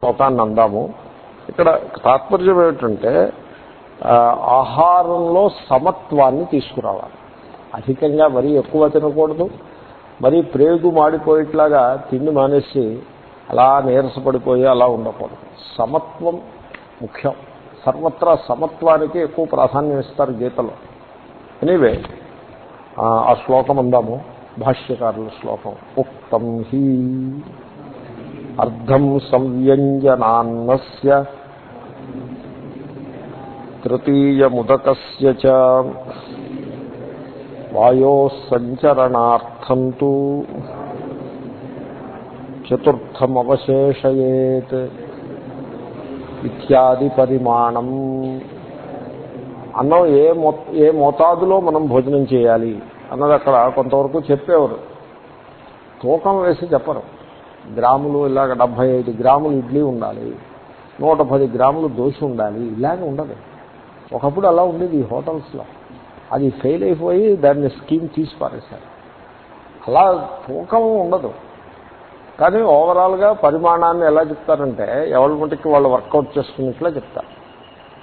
శ్లోకాన్ని అందాము ఇక్కడ తాత్పర్యం ఏమిటంటే ఆహారంలో సమత్వాన్ని తీసుకురావాలి. అధికంగా మరీ ఎక్కువ తినకూడదు. మరీ ప్రేగు మాడిపోయేట్లాగా తిండి మానేసి అలా నీరసపడిపోయి అలా ఉండకూడదు. సమత్వం ముఖ్యం. సర్వత్రా సమత్వానికి ఎక్కువ ప్రాధాన్యం ఇస్తారు గీతలో. ఎనీవే ఆ శ్లోకం అందాము భాష్యకారుల శ్లోకం. ఉక్తం హీ. అర్ధం సంవ్యంజనాన్నస్య తృతీయముదకస్య చ. తు. చతుర్థమవశేషయేత్ ఇత్యాది పరిమాణం. అన్నం ఏ మో ఏ మోతాదులో మనం భోజనం చేయాలి అన్నది అక్కడ కొంతవరకు చెప్పేవారు. తూకం వేసి చెప్పరు. గ్రాములు ఇలాగ డెబ్బై ఐదు గ్రాములు ఇడ్లీ ఉండాలి నూట పది గ్రాములు దోశ ఉండాలి ఇలాగే ఉండదు. ఒకప్పుడు అలా ఉండేది ఈ హోటల్స్లో. అది ఫెయిల్ అయిపోయి దాన్ని స్కీమ్ తీసి పారేశారు అలా తూకం ఉండదు. కానీ ఓవరాల్గా పరిమాణాన్ని ఎలా చెప్తారంటే ఎవరి మటుకి వాళ్ళు వర్కౌట్ చేసుకున్నట్లా చెప్తారు.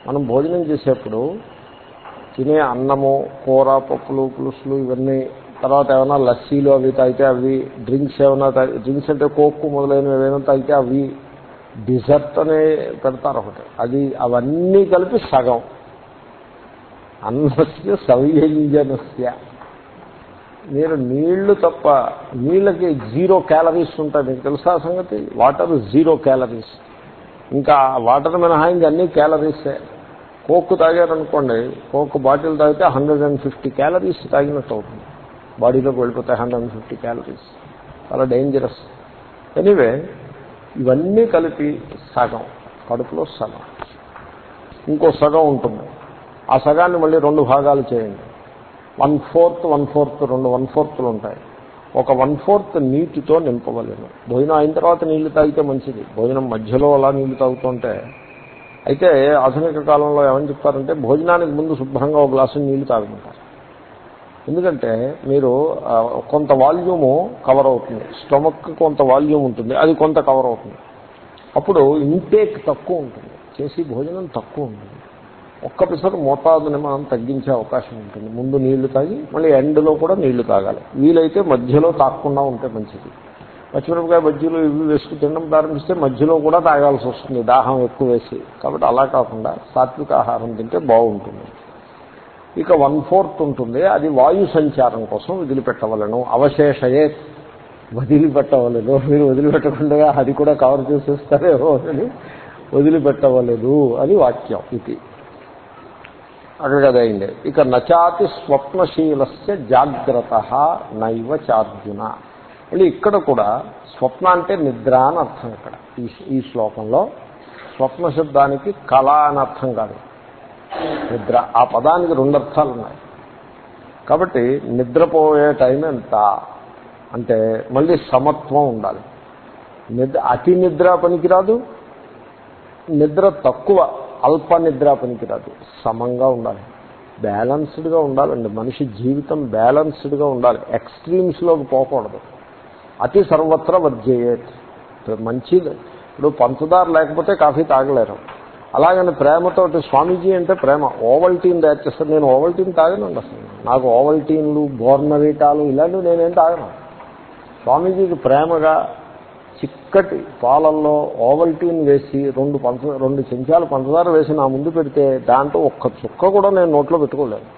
మనం భోజనం చేసేప్పుడు తినే అన్నము కూర పప్పులు పులుసులు ఇవన్నీ తర్వాత ఏమైనా లస్సీలు అవి తాగితే అవి డ్రింక్స్ ఏమైనా తాగి డ్రింక్స్ అంటే కోక్కు మొదలైనవి ఏమైనా తాగితే అవి డిజర్ట్ అనే పెడతారు ఒకటి. అది అవన్నీ కలిపి సగం. అన్నస్య సవ్యంజనస్య. మీరు నీళ్ళు తప్ప నీళ్ళకి జీరో క్యాలరీస్ ఉంటాయి. మీకు తెలుసా సంగతి? Water zero calories. ఇంకా వాటర్ మినహాయించి అన్ని క్యాలరీసే కోక్ తాగారనుకోండి కోక్ బాటిల్ తాగితే హండ్రెడ్ అండ్ ఫిఫ్టీ క్యాలరీస్ తాగినట్టు అవుతుంది. బాడీలోకి వెళ్ళిపోతాయి హండ్రెడ్ అండ్ ఫిఫ్టీ క్యాలరీస్ చాలా డేంజరస్ ఎనీవే ఇవన్నీ కలిపి సగం కడుపులో సగం. ఇంకో సగం ఉంటుంది. ఆ సగాన్ని మళ్ళీ రెండు భాగాలు చేయండి. వన్ ఫోర్త్ వన్ ఫోర్త్ రెండు వన్ ఫోర్త్లు ఉంటాయి. ఒక వన్ ఫోర్త్ నీటితో నింపవలేను భోజనం అయిన తర్వాత నీళ్ళు తాగితే మంచిది. భోజనం మధ్యలో అలా నీళ్ళు తాగుతుంటే. అయితే ఆధునిక కాలంలో ఏమని చెప్తారంటే భోజనానికి ముందు శుభ్రంగా ఒక గ్లాసు నీళ్ళు తాగమంటారు. ఎందుకంటే మీరు కొంత వాల్యూము కవర్ అవుతుంది. స్టమక్ కొంత వాల్యూమ్ ఉంటుంది. అది కొంత కవర్ అవుతుంది. అప్పుడు ఇంటేక్ తక్కువ ఉంటుంది. చేసి భోజనం తక్కువ ఉంటుంది. ఒక్క పిసరు మోతాదుని మనం తగ్గించే అవకాశం ఉంటుంది. ముందు నీళ్ళు తాగి మళ్ళీ ఎండ్లో కూడా నీళ్ళు తాగాలి. వీలైతే మధ్యలో తాగకుండా ఉంటే మంచిది. పచ్చిమిరపకాయ బజ్జీలు ఇవి వేసుకు తినడం ప్రారంభిస్తే మధ్యలో కూడా తాగాల్సి వస్తుంది. దాహం ఎక్కువ వేసి. కాబట్టి అలా కాకుండా సాత్విక ఆహారం తింటే బాగుంటుంది. ఇక వన్ ఫోర్త్ ఉంటుంది. అది వాయు సంచారం కోసం వదిలిపెట్టవలను. అవశేషయే వదిలిపెట్టవలేదు మీరు వదిలిపెట్టకుండా అది కూడా కవర్ చేసేస్తారేమో అని వదిలిపెట్టవలేదు అని వాక్యం ఇది. అక్కడ ఇక నచాతి స్వప్నశీలస్య జాగ్రత్త నైవ చార్జున. మళ్ళీ ఇక్కడ కూడా స్వప్న అంటే నిద్ర అని అర్థం ఇక్కడ. ఈ ఈ శ్లోకంలో స్వప్న శబ్దానికి కళ అని అర్థం కాదు. నిద్ర. ఆ పదానికి రెండు అర్థాలు ఉన్నాయి కాబట్టి నిద్రపోయే టైం ఎంత? అంటే మళ్ళీ సమత్వం ఉండాలి. నిద్ర అతి నిద్ర పనికిరాదు. నిద్ర తక్కువ అల్ప నిద్ర పనికిరాదు. సమంగా ఉండాలి. బ్యాలన్స్డ్గా ఉండాలండి మనిషి జీవితం బ్యాలన్స్డ్గా ఉండాలి. ఎక్స్ట్రీమ్స్లోకి పోకూడదు. అతి సర్వత్రా వర్జేయత్. మంచిది. ఇప్పుడు పంచదార లేకపోతే కాఫీ తాగలేరు. అలాగని ప్రేమతోటి స్వామీజీ అంటే ప్రేమ. ఓవల్టీన్ తయారు చేస్తాను నేను ఓవల్టీన్ తాగనండి అసలు. నాకు ఓవల్టీన్లు బోర్నవీటాలు ఇలాంటివి నేనేం తాగను. స్వామీజీకి ప్రేమగా చిక్కటి పాలల్లో ఓవల్టీన్ వేసి రెండు పంచ రెండు చెంచాలు పంచదార వేసి నా ముందు పెడితే దాంట్లో ఒక్క చుక్క కూడా నేను నోట్లో పెట్టుకోలేను.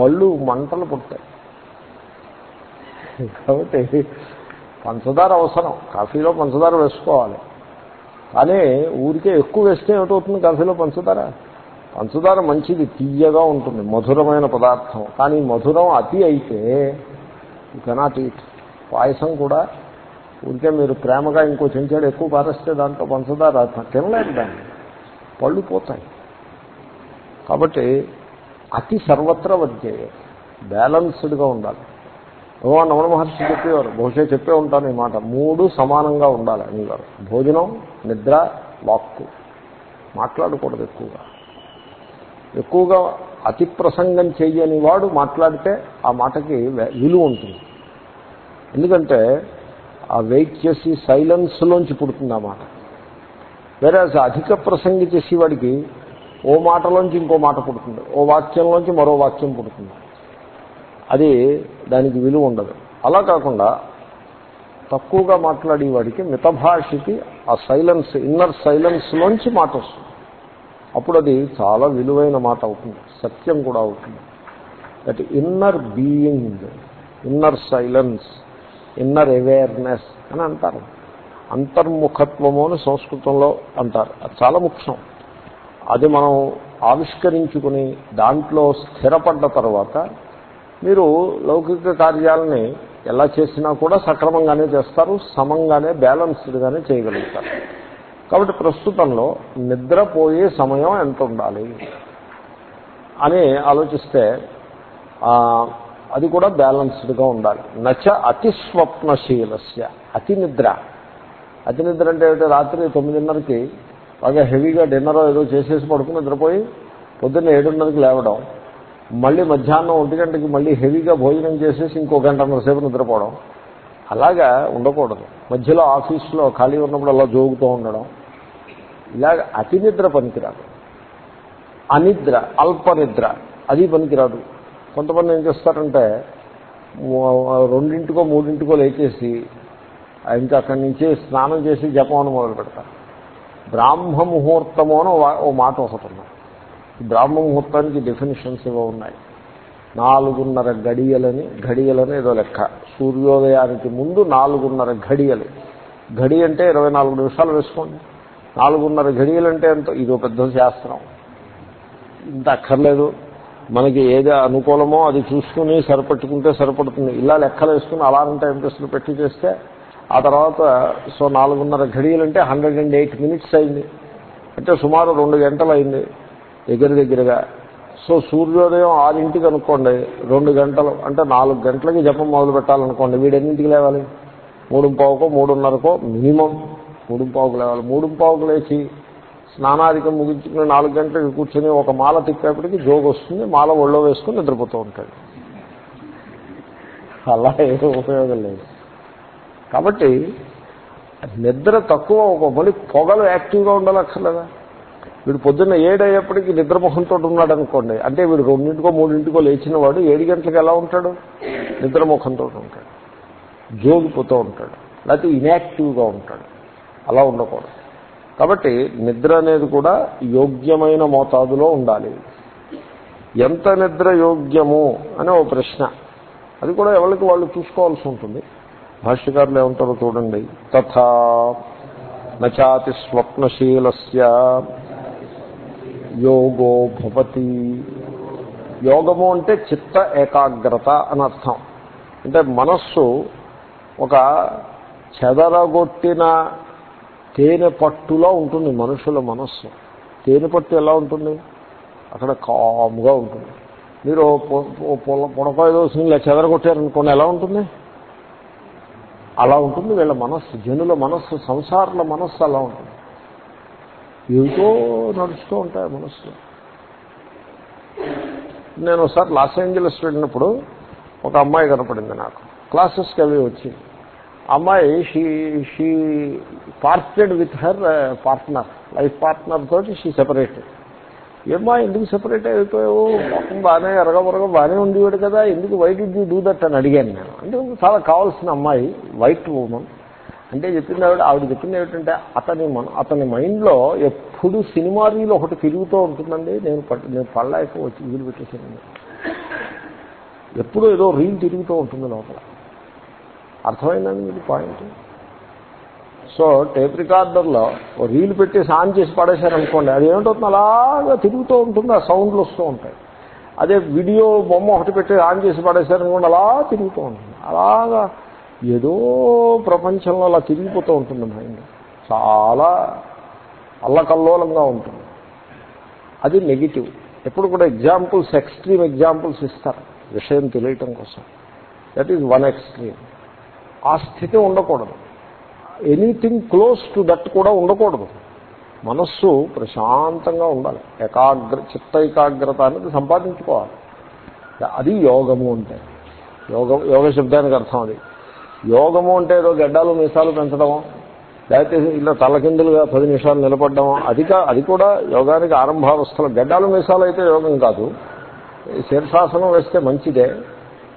పళ్ళు మంటలు పుట్టాయి కాబట్టి పంచదార అవసరం. కాఫీలో పంచదార వేసుకోవాలి. కానీ ఊరికే ఎక్కువ వేస్తే ఏమిటవుతుంది? కాఫీలో పంచదార. పంచదార మంచిది తీయగా ఉంటుంది మధురమైన పదార్థం. కానీ మధురం అతి అయితే యూ కెనాట్ ఈట్ పాయసం కూడా ఊరికే మీరు ప్రేమగా ఇంకో చెంచాడు ఎక్కువ పారేస్తే దాంట్లో పంచదార తినలేదు దాన్ని. పళ్ళు పోతాయి. కాబట్టి అతి సర్వత్రా వర్జేయ బ్యాలన్స్డ్గా ఉండాలి. భగవాన్ రమణ మహర్షి చెప్పేవారు. బహుశా చెప్పే ఉంటాను ఈ మాట. మూడు సమానంగా ఉండాలి అనేవారు. భోజనం నిద్ర వాక్కు. మాట్లాడకూడదు ఎక్కువగా. ఎక్కువగా అతి ప్రసంగం చెయ్యని వాడు మాట్లాడితే ఆ మాటకి విలువ ఉంటుంది. ఎందుకంటే ఆ వెయిట్ చేసి సైలెన్స్లోంచి పుడుతుంది ఆ మాట. వేరే అధిక ప్రసంగి చేసేవాడికి ఓ మాటలోంచి ఇంకో మాట పుడుతుంది. ఓ వాక్యంలోంచి మరో వాక్యం పుడుతుంది. అది దానికి విలువ ఉండదు. అలా కాకుండా తక్కువగా మాట్లాడేవాడికి మితభాషకి ఆ సైలెన్స్ ఇన్నర్ సైలెన్స్లోంచి మాట వస్తుంది. అప్పుడు అది చాలా విలువైన మాట అవుతుంది. సత్యం కూడా అవుతుంది. That inner being inner silence inner awareness అని అంటారు. అంతర్ముఖత్వము అని సంస్కృతంలో అంటారు. అది చాలా ముఖ్యం. అది మనం ఆవిష్కరించుకుని దాంట్లో స్థిరపడ్డ తర్వాత మీరు లౌకిక కార్యాలని ఎలా చేసినా కూడా సక్రమంగానే చేస్తారు సమంగానే బ్యాలెన్స్డ్గానే చేయగలుగుతారు. కాబట్టి ప్రస్తుతంలో నిద్రపోయే సమయం ఎంత ఉండాలి అని ఆలోచిస్తే అది కూడా బ్యాలెన్స్డ్గా ఉండాలి. నచ అతి స్వప్నశీలస్య అతి నిద్ర. అతి నిద్ర అంటే రాత్రి తొమ్మిదిన్నరకి బాగా హెవీగా డిన్నర్ ఏదో చేసేసి పడుకుని నిద్రపోయి పొద్దున్న ఏడున్నరకి లేవడం మళ్ళీ మధ్యాహ్నం ఒంటి గంటకి మళ్ళీ హెవీగా భోజనం చేసేసి ఇంకో గంటన్నర సేపు నిద్రపోవడం. అలాగా ఉండకూడదు. మధ్యలో ఆఫీస్లో ఖాళీ ఉన్నప్పుడు అలా జోగుతూ ఉండడం. ఇలాగ అతి నిద్ర పనికిరాదు. అనిద్ర అల్ప నిద్ర అది పనికిరాదు. కొంతమంది ఏం చేస్తారంటే రెండింటికో మూడింటికో లేచేసి ఇంకా అక్కడి నుంచి స్నానం చేసి జపం అని మొదలు పెడతారు బ్రాహ్మ ముహూర్తము అని ఓ మాట ఒకటి బ్రాహ్మ ముహూర్తానికి డెఫినేషన్స్ ఏవో ఉన్నాయి. నాలుగున్నర గడియలని ఘడియలని ఏదో లెక్క. సూర్యోదయానికి ముందు నాలుగున్నర ఘడియలు. ఘడి అంటే ఇరవై నాలుగు నిమిషాలు వేసుకోండి. నాలుగున్నర ఘడియలంటే ఎంత? ఇదో పెద్ద శాస్త్రం. ఇంత అక్కర్లేదు. మనకి ఏది అనుకూలమో అది చూసుకుని సరిపెట్టుకుంటే సరిపడుతుంది. ఇలా లెక్కలు వేసుకుని అలారం టైం టెస్టులు పెట్టి చేస్తే ఆ తర్వాత సో నాలుగున్నర ఘడియలంటే హండ్రెడ్ అండ్ ఎయిట్ మినిట్స్ అయింది. అంటే సుమారు రెండు గంటలు అయింది. దగ్గర దగ్గరగా. సో సూర్యోదయం ఆరింటికి అనుకోండి రెండు గంటలు అంటే నాలుగు గంటలకి జపం మొదలు పెట్టాలనుకోండి వీడెన్నింటికి లేవాలి? మూడు పావుకో మూడున్నరకో మినిమం మూడు పావుకు లేవాలి. మూడు పావుకు లేచి స్నానాధికం ముగించుకుని నాలుగు గంటలకి కూర్చొని ఒక మాల తిప్పేపటికి జోగు వస్తుంది మాల ఒళ్ళో వేసుకుని నిద్రపోతూ ఉంటాడు. అలా ఏదో ఉపయోగం లేదు. కాబట్టి నిద్ర తక్కువ ఒక మళ్ళీ పొగలు యాక్టివ్గా ఉండాలక్కర్లేదా వీడు పొద్దున్న ఏడయ్యేప్పటికీ నిద్రముఖంతో ఉన్నాడు అనుకోండి అంటే వీడు రెండింటికో మూడింటికో లేచిన వాడు ఏడు గంటలకు ఎలా ఉంటాడు? నిద్రముఖంతో ఉంటాడు జోగిపోతూ ఉంటాడు. లేకపోతే ఇన్యాక్టివ్గా ఉంటాడు. అలా ఉండకూడదు. కాబట్టి నిద్ర అనేది కూడా యోగ్యమైన మోతాదులో ఉండాలి. ఎంత నిద్ర యోగ్యము అనే ఓ ప్రశ్న. అది కూడా ఎవరికి వాళ్ళు చూసుకోవాల్సి ఉంటుంది. భాష్యకారులు ఏమంటారో చూడండి. తథా నచాతి స్వప్నశీలస్య యోగో భవతి. యోగము అంటే చిత్త ఏకాగ్రత అని అర్థం. అంటే మనస్సు ఒక చెదరగొట్టిన తేనె పట్టులా ఉంటుంది మనుషుల మనస్సు. తేనె పట్టు ఎలా ఉంటుంది? అక్కడ కాముగా ఉంటుంది. మీరు పొడకాయ దోశని ఇలా చెదరగొట్టారనుకోండి ఎలా ఉంటుంది? అలా ఉంటుంది వీళ్ళ మనస్సు. జనుల మనస్సు సంసారుల మనస్సు అలా ఉంటుంది. ఏమిటో నడుస్తూ ఉంటాయి మనసులో నేను ఒకసారి లాస్ ఏంజలస్ వెళ్ళినప్పుడు ఒక అమ్మాయి కనపడింది నాకు. క్లాసెస్కి అవి వచ్చి అమ్మాయి she she parted with her partner life partner తోటి షీ సెపరేట్ ఏమ్మా ఎందుకు సెపరేట్ అయిపోయావు? పాపం బాగానే ఎరగబరగ బాగానే ఉండేవాడు కదా ఎందుకు వైట్ డి డూ దట్ అని అడిగాను నేను. అంటే చాలా కావాల్సిన అమ్మాయి వైట్ ఉమెన్ అంటే చెప్పింది ఆవిడ ఆవిడ చెప్పింది ఏమిటంటే అతని మన అతని మైండ్లో ఎప్పుడు సినిమా రీల్ ఒకటి తిరుగుతూ ఉంటుందండి. నేను పట్టు నేను పళ్ళాక వచ్చి వీలు పెట్టేసాను ఎప్పుడు ఏదో రీల్ తిరుగుతూ ఉంటుంది లోపల. అర్థమైందండి మీకు పాయింట్? సో టేప్ రికార్డర్లో ఓ రీల్ పెట్టేసి ఆన్ చేసి పడేశారనుకోండి అది ఏమిటవుతుంది? అలాగా తిరుగుతూ ఉంటుంది ఆ సౌండ్లు వస్తూ ఉంటాయి. అదే వీడియో బొమ్మ ఒకటి పెట్టి ఆన్ చేసి పడేశారనుకోండి అలా తిరుగుతూ ఉంటుంది. అలాగా ఏదో ప్రపంచంలో అలా తిరిగిపోతూ ఉంటుంది మైండ్ చాలా అల్లకల్లోలంగా ఉంటుంది. అది నెగిటివ్ ఎప్పుడు కూడా ఎగ్జాంపుల్స్ ఎక్స్ట్రీమ్ ఎగ్జాంపుల్స్ ఇస్తారు. విషయం తెలియటం కోసం. దట్ ఈజ్ వన్ ఎక్స్ట్రీమ్ ఆ స్థితి ఉండకూడదు. ఎనీథింగ్ క్లోజ్ టు దట్ కూడా ఉండకూడదు. మనస్సు ప్రశాంతంగా ఉండాలి. ఏకాగ్ర చిత్త ఏకాగ్రత అనేది సంపాదించుకోవాలి. అది యోగము అంటే. యోగం యోగ శబ్దానికి అర్థం అది. యోగము అంటే ఏదో గడ్డాలు మీసాలు పెంచడము లేకపోతే ఇలా తలకిందులుగా పది నిమిషాలు నిలబడడం అది అది కూడా యోగానికి ఆరంభావస్థలో. గడ్డాలు మీసాలు అయితే యోగం కాదు. శీర్షాసనం వేస్తే మంచిదే.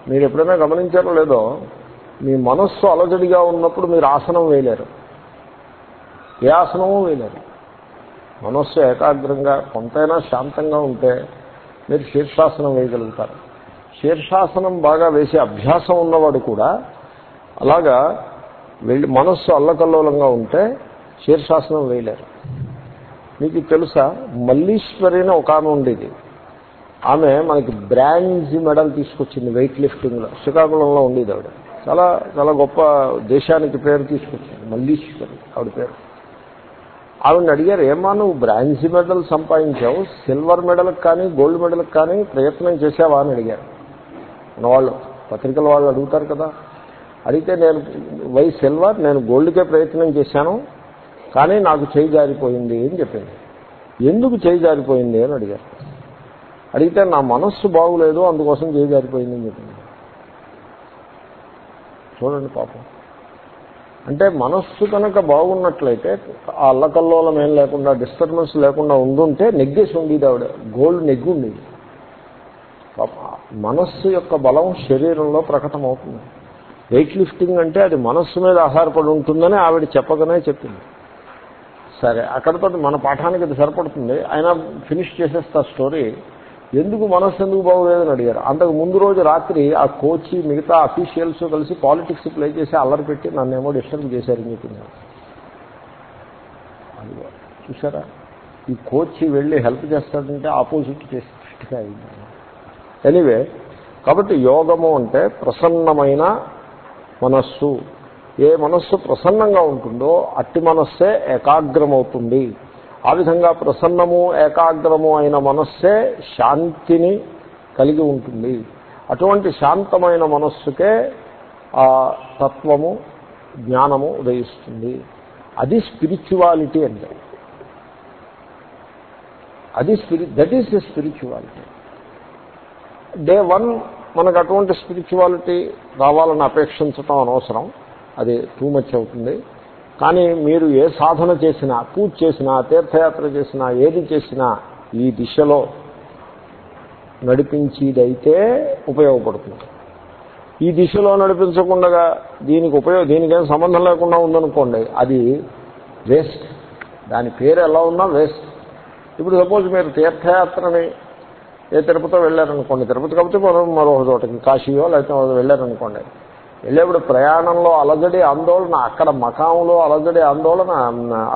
మీరు ఎప్పుడైనా గమనించారో లేదో మీ మనస్సు అలజడిగా ఉన్నప్పుడు మీరు ఆసనం వేయలేరు. ఏ ఆసనము వేయలేరు. మనస్సు ఏకాగ్రంగా కొంతైనా శాంతంగా ఉంటే మీరు శీర్షాసనం వేయగలుగుతారు. శీర్షాసనం బాగా వేసే అభ్యాసం ఉన్నవాడు కూడా అలాగా వెళ్ళి మనస్సు అల్లకల్లోలంగా ఉంటే శీర్షాసనం వేయలేరు. మీకు తెలుసా? మల్లీశ్వరి ఒక ఆమె ఉండేది. ఆమె మనకి బ్రాంజ్ మెడల్ తీసుకొచ్చింది వెయిట్ లిఫ్టింగ్లో. శ్రీకాకుళంలో ఉండేది ఆవిడ. చాలా చాలా గొప్ప దేశానికి పేరు తీసుకొచ్చింది. మల్లీశ్వరి ఆవిడ పేరు. ఆవిడని అడిగారు ఏమా నువ్వు బ్రాంజ్ మెడల్ సంపాదించావు? సిల్వర్ మెడల్కి కానీ గోల్డ్ మెడల్కి కానీ ప్రయత్నం చేసావా అని అడిగారు. వాళ్ళు పత్రికల వాళ్ళు అడుగుతారు కదా. అడిగితే నేను వై సిల్వర్? నేను గోల్డ్కే ప్రయత్నం చేశాను కానీ నాకు చేయి జారిపోయింది అని చెప్పింది. ఎందుకు చేయి జారిపోయింది? అని అడిగారు. అడిగితే నా మనస్సు బాగులేదు అందుకోసం చేయి జారిపోయింది అని చెప్పింది. చూడండి పాపం. అంటే మనస్సు కనుక బాగున్నట్లయితే ఆ అల్లకల్లోలం ఏం లేకుండా డిస్టర్బెన్స్ లేకుండా ఉండుంటే నెగ్గేసి ఉండేది ఆవిడ. గోల్డ్ నెగ్గి ఉండేది మనస్సు యొక్క బలం శరీరంలో ప్రకటమవుతుంది. వెయిట్ లిఫ్టింగ్ అంటే అది మనస్సు మీద ఆధారపడి ఉంటుందని ఆవిడ చెప్పగానే చెప్పింది. సరే అక్కడతో మన పాఠానికి అది సరిపడుతుంది. అయినా ఫినిష్ చేసేస్తా స్టోరీ. ఎందుకు మనస్సు ఎందుకు బాగోలేదని అడిగారు. అంతకు ముందు రోజు రాత్రి ఆ కోచ్ మిగతా అఫీషియల్స్ కలిసి పాలిటిక్స్ ప్లే చేసి అల్లరి పెట్టి నన్నేమో డిస్టర్బ్ చేశారని చెప్పింది అదిగో చూసారా ఈ కోచ్ వెళ్ళి హెల్ప్ చేస్తాడంటే ఆపోజిట్ చేసినట్టుగా అయింది ఎనీవే కాబట్టి యోగము అంటే ప్రసన్నమైన మనస్సు. ఏ మనస్సు ప్రసన్నంగా ఉంటుందో అట్టి మనస్సే ఏకాగ్రమవుతుంది. ఆ విధంగా ప్రసన్నము ఏకాగ్రము అయిన మనస్సే శాంతిని కలిగి ఉంటుంది. అటువంటి శాంతమైన మనస్సుకే ఆ తత్వము జ్ఞానము ఉదయిస్తుంది. అది స్పిరిచువాలిటీ అంటే. అది స్పిరి that is the spirituality. Day one మనకు అటువంటి స్పిరిచువాలిటీ రావాలని అపేక్షించటం అనవసరం. అది టూ మచ్ అవుతుంది. కానీ మీరు ఏ సాధన చేసినా పూజ చేసినా తీర్థయాత్ర చేసినా ఏది చేసినా ఈ దిశలో నడిపించేదైతే ఉపయోగపడుతుంది. ఈ దిశలో నడిపించకుండా దీనికి ఉపయోగం దీనికేం సంబంధం లేకుండా ఉందనుకోండి అది వేస్ట్. దాని పేరు ఎలా ఉన్నా వేస్ట్. ఇప్పుడు సపోజ్ మీరు తీర్థయాత్రని ఏ తిరుపతిలో వెళ్ళారనుకోండి తిరుపతి కాబట్టి మనం మరో చోటకి కాశీయో లేకపోతే వెళ్ళారనుకోండి. వెళ్ళేప్పుడు ప్రయాణంలో అలజడి ఆందోళన అక్కడ మకాంలో అలజడి ఆందోళన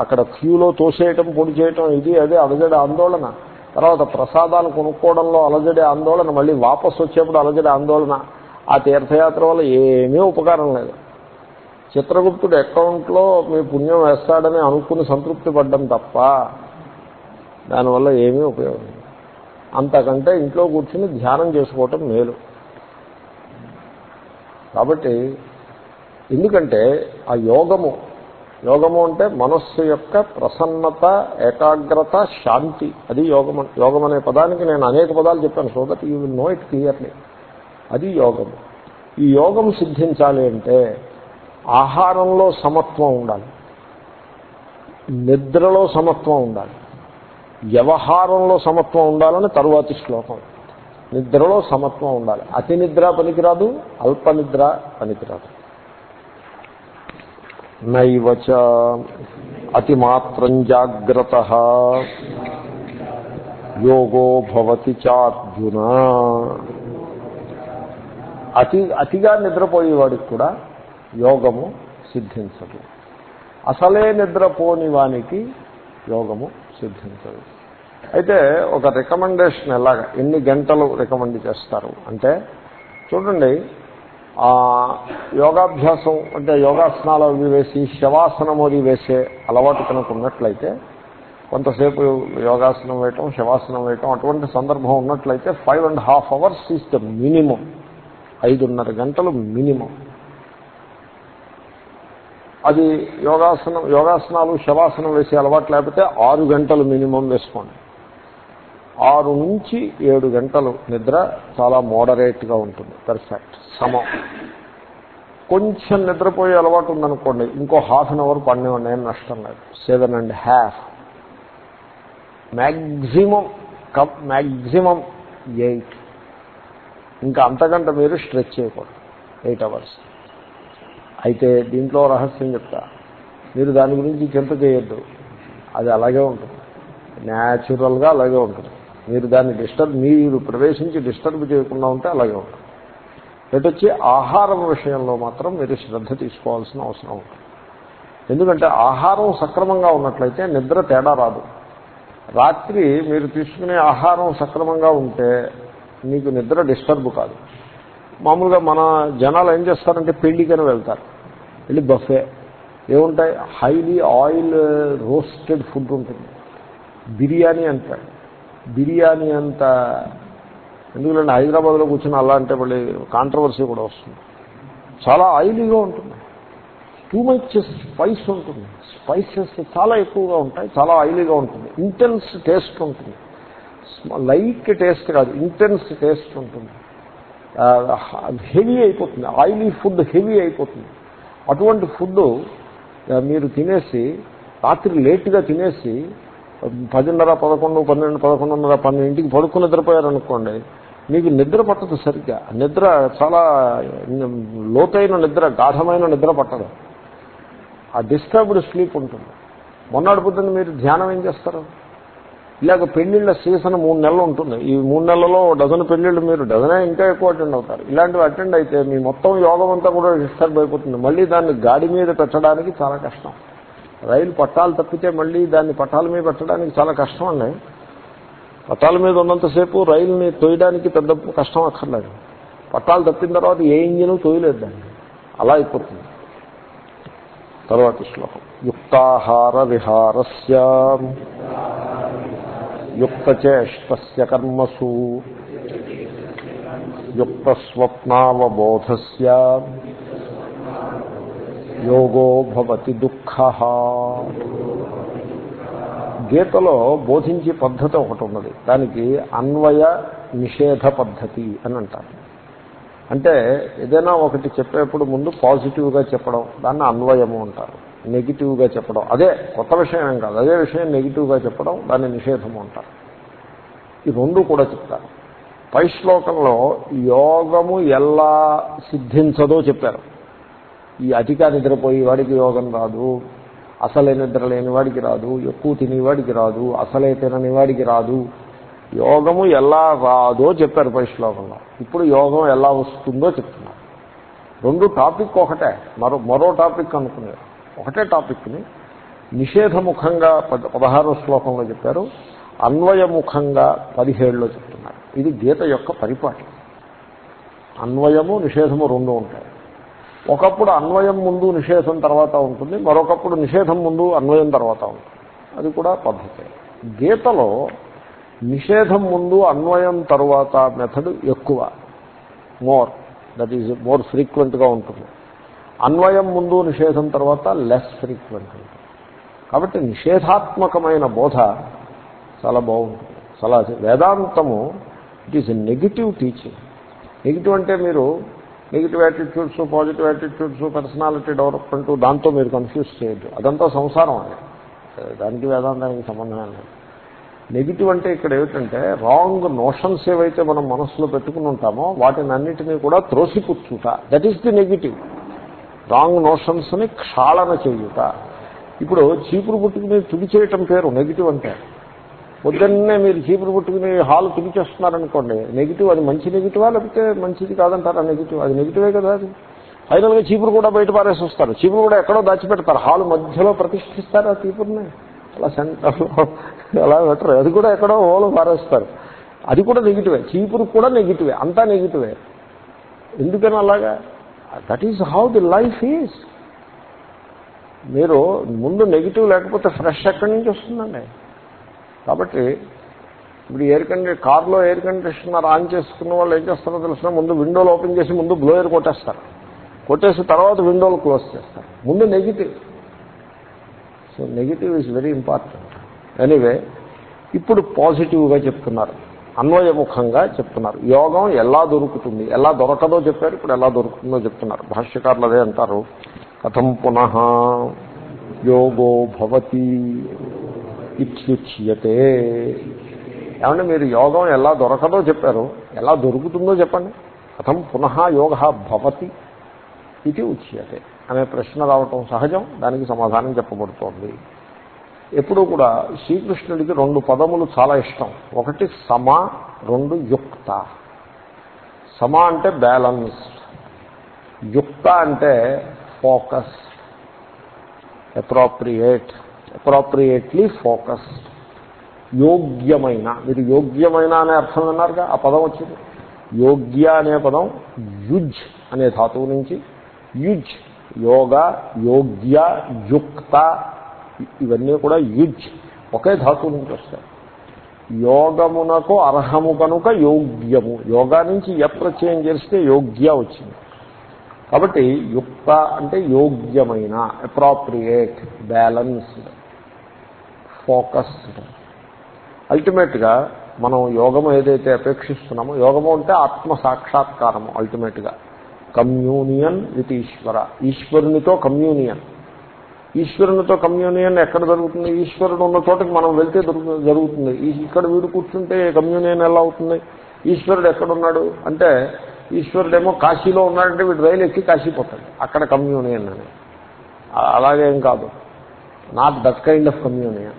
అక్కడ క్యూలో తోసేయటం పొడి చేయటం ఇది అదే అలజడి ఆందోళన. తర్వాత ప్రసాదాలు కొనుక్కోవడంలో అలజడి ఆందోళన మళ్ళీ వాపసు వచ్చేప్పుడు అలజడి ఆందోళన. ఆ తీర్థయాత్ర వల్ల ఏమీ ఉపకారం లేదు. చిత్రగుప్తుడు అకౌంట్లో మీ పుణ్యం వేస్తాడని అనుకుని సంతృప్తి పడ్డం తప్ప దానివల్ల ఏమీ ఉపయోగం అంతకంటే ఇంట్లో కూర్చుని ధ్యానం చేసుకోవటం మేలు. కాబట్టి ఎందుకంటే ఆ యోగము యోగము అంటే మనస్సు యొక్క ప్రసన్నత ఏకాగ్రత శాంతి. అది యోగం యోగం అనే పదానికి నేను అనేక పదాలు చెప్పాను so that you will know it clearly అది యోగము. ఈ యోగం సిద్ధించాలి అంటే ఆహారంలో సమత్వం ఉండాలి. నిద్రలో సమత్వం ఉండాలి. వ్యవహారంలో సమత్వం ఉండాలని తరువాతి శ్లోకం. నిద్రలో సమత్వం ఉండాలి. అతి నిద్ర పనికిరాదు అల్ప నిద్ర పనికిరాదు. నైవచ అతిమాత్రం జాగ్రత్త. యోగో భవతి చార్జున. అతి అతిగా నిద్రపోయేవాడికి కూడా యోగము సిద్ధించదు. అసలే నిద్రపోని వానికి యోగము సిద్ధించదు. అయితే ఒక రికమెండేషన్ ఎలాగ? ఎన్ని గంటలు రికమెండ్ చేస్తారు? అంటే చూడండి యోగాభ్యాసం అంటే యోగాసనాలు అవి వేసి శవాసనం అది వేసే అలవాటు కనుక ఉన్నట్లయితే కొంతసేపు యోగాసనం వేయటం శవాసనం వేయటం అటువంటి సందర్భం ఉన్నట్లయితే five and half hours is the minimum ఐదున్నర గంటలు మినిమం అది యోగాసనం యోగాసనాలు శవాసనం వేసే అలవాటు లేకపోతే ఆరు గంటలు మినిమం వేసుకోండి. ఆరు నుంచి ఏడు గంటలు నిద్ర చాలా మోడరేట్గా ఉంటుంది. పర్ఫెక్ట్ సమం. కొంచెం నిద్రపోయే అలవాటు ఉందనుకోండి ఇంకో హాఫ్ అన్ అవర్ పడినవ్వండి ఏం నష్టం లేదు. Seven and half maximum cup maximum eight ఇంకా అంతకంటే మీరు స్ట్రెచ్ చేయకూడదు. ఎయిట్ అవర్స్ అయితే దీంట్లో రహస్యం చెప్తా. మీరు దాని గురించి చింత చేయొద్దు. అది అలాగే ఉంటుంది. న్యాచురల్గా అలాగే ఉంటుంది. మీరు దాన్ని డిస్టర్బ్ మీరు ప్రవేశించి డిస్టర్బ్ చేయకుండా ఉంటే అలాగే ఉంటుంది. ఎటు వచ్చి ఆహారం విషయంలో మాత్రం మీరు శ్రద్ధ తీసుకోవాల్సిన అవసరం ఉంటుంది. ఎందుకంటే ఆహారం సక్రమంగా ఉన్నట్లయితే నిద్ర తేడా రాదు. రాత్రి మీరు తీసుకునే ఆహారం సక్రమంగా ఉంటే మీకు నిద్ర డిస్టర్బ్ కాదు. మామూలుగా మన జనాలు ఏం చేస్తారంటే పెళ్ళికని వెళ్తారు. వెళ్ళి బఫే. ఏముంటాయి? హైలీ ఆయిల్ రోస్టెడ్ ఫుడ్ ఉంటుంది. బిర్యానీ అంటాడు బిర్యానీ అంత ఎందుకంటే హైదరాబాద్లో కూర్చొని అలా అంటే మళ్ళీ కాంట్రవర్సీ కూడా వస్తుంది. చాలా ఆయిలీగా ఉంటుంది. టూ మచ్ స్పైస్ ఉంటుంది. స్పైసెస్ చాలా ఎక్కువగా ఉంటాయి చాలా ఆయిలీగా ఉంటుంది. ఇంటెన్స్ టేస్ట్ ఉంటుంది. లైట్ టేస్ట్ కాదు ఇంటెన్స్ టేస్ట్ ఉంటుంది. హెవీ అయిపోతుంది. ఆయిలీ ఫుడ్ హెవీ అయిపోతుంది. అటువంటి ఫుడ్ మీరు తినేసి రాత్రి లేట్గా తినేసి పదిన్నర పదకొండు పన్నెండు పదకొండున్నర పన్నెండింటికి పడుకుని నిద్రపోయారనుకోండి మీకు నిద్ర పట్టదు సరిగ్గా. నిద్ర చాలా లోతైన నిద్ర గాఢమైన నిద్ర పట్టదు. ఆ డిస్టర్బ్డ్ స్లీప్ ఉంటుంది. మొన్నటి పొద్దున్న మీరు ధ్యానం ఏం చేస్తారు? ఇలాగ పెళ్ళిళ్ళ సీజన్ మూడు నెలలు ఉంటుంది. ఈ మూడు నెలలలో డజన్ పెళ్ళిళ్ళు మీరు డజనే ఇంకా ఎక్కువ అటెండ్ అవుతారు. ఇలాంటివి అటెండ్ అయితే మీ మొత్తం యోగం అంతా కూడా డిస్టర్బ్ అయిపోతుంది. మళ్ళీ దాన్ని గాడి మీద పెట్టడానికి చాలా కష్టం. రైలు పట్టాలు తప్పితే మళ్ళీ దాన్ని పట్టాల మీద పెట్టడానికి చాలా కష్టం అండి. పట్టాల మీద ఉన్నంతసేపు రైలుని తోయడానికి పెద్ద కష్టం అక్కర్లేదు. పట్టాలు తప్పిన తర్వాత ఏ ఇంజిన్ తోయలేదు దాన్ని. అలా అయిపోతుంది. తర్వాత శ్లోకం. యుక్తాహార విహారస్య. యుక్తచేష్టస్య కర్మసు యుక్తస్వప్నావబోధస్య యోగో భవతి దుఃఖ గీతలో బోధించే పద్ధతి ఒకటి ఉన్నది. దానికి అన్వయ నిషేధ పద్ధతి అని అంటారు. అంటే ఏదైనా ఒకటి చెప్పేప్పుడు ముందు పాజిటివ్గా చెప్పడం దాన్ని అన్వయము అంటారు. నెగిటివ్గా చెప్పడం. అదే కొత్త విషయం ఏం కాదు. అదే విషయం నెగిటివ్గా చెప్పడం దాన్ని నిషేధము అంటారు. ఈ రెండు కూడా చెప్తారు. పై శ్లోకంలో యోగము ఎలా సిద్ధించదో చెప్పారు. ఈ అతిగా నిద్రపోయి వాడికి యోగం రాదు అసలే నిద్ర లేని వాడికి రాదు ఎక్కువ తినేవాడికి రాదు అసలే తినని వాడికి రాదు. యోగము ఎలా రాదో చెప్పారు పై శ్లోకంలో. ఇప్పుడు యోగం ఎలా వస్తుందో చెప్తున్నారు. రెండు టాపిక్ ఒకటే. మరో మరో టాపిక్ అనుకున్నారు. ఒకటే టాపిక్ని నిషేధముఖంగా పద పదహారో శ్లోకంలో చెప్పారు అన్వయముఖంగా పదిహేడులో చెప్తున్నారు. ఇది గీత యొక్క పరిపాటి. అన్వయము నిషేధము రెండు ఉంటాయి. ఒకప్పుడు అన్వయం ముందు నిషేధం తర్వాత ఉంటుంది మరొకప్పుడు నిషేధం ముందు అన్వయం తర్వాత ఉంటుంది. అది కూడా పద్ధతి. గీతలో నిషేధం ముందు అన్వయం తర్వాత మెథడ్ ఎక్కువ మోర్ దట్ ఈజ్ మోర్ ఫ్రీక్వెంట్గా ఉంటుంది. అన్వయం ముందు నిషేధం తర్వాత లెస్ ఫ్రీక్వెంట్ కాబట్టి నిషేధాత్మకమైన బోధ చాలా బాగుంటుంది. చాలా వేదాంతము it is negative teaching negative అంటే మీరు negative attitudes positive attitudes personality development దాంతో మీరు కన్ఫ్యూజ్ చేయొద్దు. అదంతా సంసారం అండి. దానికి వేదాంతానికి సంబంధమే లేదు. నెగిటివ్ అంటే ఇక్కడ ఏమిటంటే రాంగ్ నోషన్స్ ఏవైతే మనం మనస్సులో పెట్టుకుని ఉంటామో వాటిని అన్నిటినీ కూడా త్రోసిపుచ్చుట. That is the negative wrong నోషన్స్ని క్షాళన చేయుట. ఇప్పుడు చీపురు పుట్టుకుని తుడిచేయటం పేరు నెగిటివ్ అంటే. పొద్దున్నే మీరు చీపురు పుట్టుకుని హాల్ తుడిచేస్తున్నారనుకోండి నెగిటివ్ అది మంచి నెగిటివా లేకపోతే మంచిది కాదంటారా నెగిటివ్ అది నెగిటివే కదా అది. ఫైనల్గా చీపురు కూడా బయట పారేసి వస్తారు. చీపురు కూడా ఎక్కడో దాచిపెడతారు. హాల్ మధ్యలో ప్రతిష్ఠిస్తారు ఆ చీపురుని. అలా సెంటర్లో అలా పెట్టరు. అది కూడా ఎక్కడో ఓలో పారేస్తారు. అది కూడా నెగిటివే చీపురు కూడా నెగిటివే అంతా నెగిటివే ఎందుకని అలాగా? That is how the life is మీరు ముందు నెగిటివ్ లేకపోతే ఫ్రెష్ ఎక్కడి నుంచి వస్తుందండి? కాబట్టి ఇప్పుడు ఎయిర్ కండి కార్లో ఎయిర్ కండిషనర్ ఆన్ చేసుకున్న వాళ్ళు ఏం చేస్తారో తెలిసిన ముందు విండోలు ఓపెన్ చేసి ముందు బ్లోయర్ కొట్టేస్తారు. కొట్టేసిన తర్వాత విండోలు క్లోజ్ చేస్తారు. ముందు negative so negative is very important anyway ఇప్పుడు పాజిటివ్గా చెప్తున్నారు. అన్వయముఖంగా చెప్తున్నారు. యోగం ఎలా దొరుకుతుంది? ఎలా దొరకదో చెప్పారు ఇప్పుడు ఎలా దొరుకుతుందో చెప్తున్నారు. భాష్యకారులు అదే అంటారు. కథం పునః యోగో భవతి ఇత్యుచ్యతే. ఏమంటే మీరు యోగం ఎలా దొరకదో చెప్పారు. ఎలా దొరుకుతుందో చెప్పండి. కథం పునః యోగ భవతి ఇది ఉచ్యతే. అనే ప్రశ్న రావటం సహజం. దానికి సమాధానం చెప్పబడుతోంది. ఎప్పుడూ కూడా శ్రీకృష్ణుడికి రెండు పదములు చాలా ఇష్టం. ఒకటి సమ రెండు యుక్త. సమ అంటే బ్యాలన్స్ యుక్త అంటే ఫోకస్ అప్రాప్రియేట్ అప్రాప్రియేట్లీ ఫోకస్ యోగ్యమైన. మీరు యోగ్యమైన అనే అర్థం విన్నారుగా ఆ పదం వచ్చింది. యోగ్య అనే పదం యుజ్ అనే ధాతువు నుంచి. యుజ్ యోగ యోగ్య యుక్త ఇవన్నీ కూడా యుజ్ ఒకే ధాతువు నుంచి వస్తాయి. యోగమునకు అర్హము కనుక యోగ్యము. యోగా నుంచి ఎ ప్రత్యయం చేస్తే యోగ్య వచ్చింది. కాబట్టి యుక్త అంటే యోగ్యమైన అప్రాప్రియేట్ బ్యాలన్స్డ్ ఫోకస్డ్ అల్టిమేట్గా మనం యోగము ఏదైతే అపేక్షిస్తున్నామో యోగము అంటే ఆత్మ సాక్షాత్కారము అల్టిమేట్గా కమ్యూనియన్ విత్ ఈశ్వర. ఈశ్వరునితో కమ్యూనియన్ ఈశ్వరునితో కమ్యూనియన్ ఎక్కడ జరుగుతుంది? ఈశ్వరుడు ఉన్న చోటకి మనం వెళ్తే జరుగుతుంది. ఈ- ఇక్కడ వీడు కూర్చుంటే కమ్యూనియన్ ఎలా అవుతుంది? ఈశ్వరుడు ఎక్కడున్నాడు? అంటే ఈశ్వరుడేమో కాశీలో ఉన్నాడంటే వీడు రైలు ఎక్కి కాశీ పోతాడు. అక్కడ కమ్యూనియన్ అని. అలాగేం కాదు. Not that kind of communion.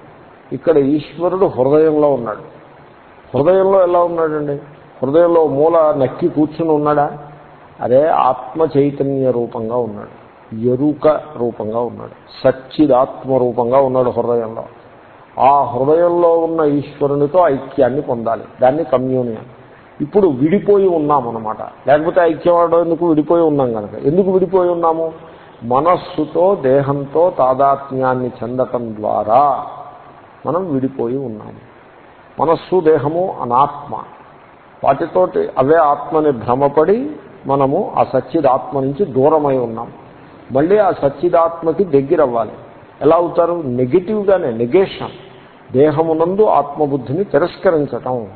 ఇక్కడ ఈశ్వరుడు హృదయంలో ఉన్నాడు. హృదయంలో ఎలా ఉన్నాడండి? హృదయంలో మూల నక్కి కూర్చుని ఉన్నాడా? అదే ఆత్మ చైతన్య రూపంగా ఉన్నాడు. ఎరుక రూపంగా ఉన్నాడు. సచ్చిదాత్మ రూపంగా ఉన్నాడు హృదయంలో. ఆ హృదయంలో ఉన్న ఈశ్వరునితో ఐక్యాన్ని పొందాలి. దాన్ని కమ్యూనియన్. ఇప్పుడు విడిపోయి ఉన్నామన్నమాట లేకపోతే ఐక్యం ఎందుకు విడిపోయి ఉన్నాం కనుక? ఎందుకు విడిపోయి ఉన్నాము? మనస్సుతో దేహంతో తాదాత్మ్యాన్ని చెందటం ద్వారా మనం విడిపోయి ఉన్నాము. మనస్సు దేహము అనాత్మ. వాటితోటి అవే ఆత్మని భ్రమపడి మనము ఆ సచ్చిదాత్మ నుంచి దూరమై ఉన్నాము మళ్ళీ ఆ సచ్చిదాత్మకి దగ్గర అవ్వాలి ఎలా అవుతారు? నెగిటివ్గానే నెగేషన్ దేహమునందు ఆత్మబుద్ధిని తిరస్కరించటం.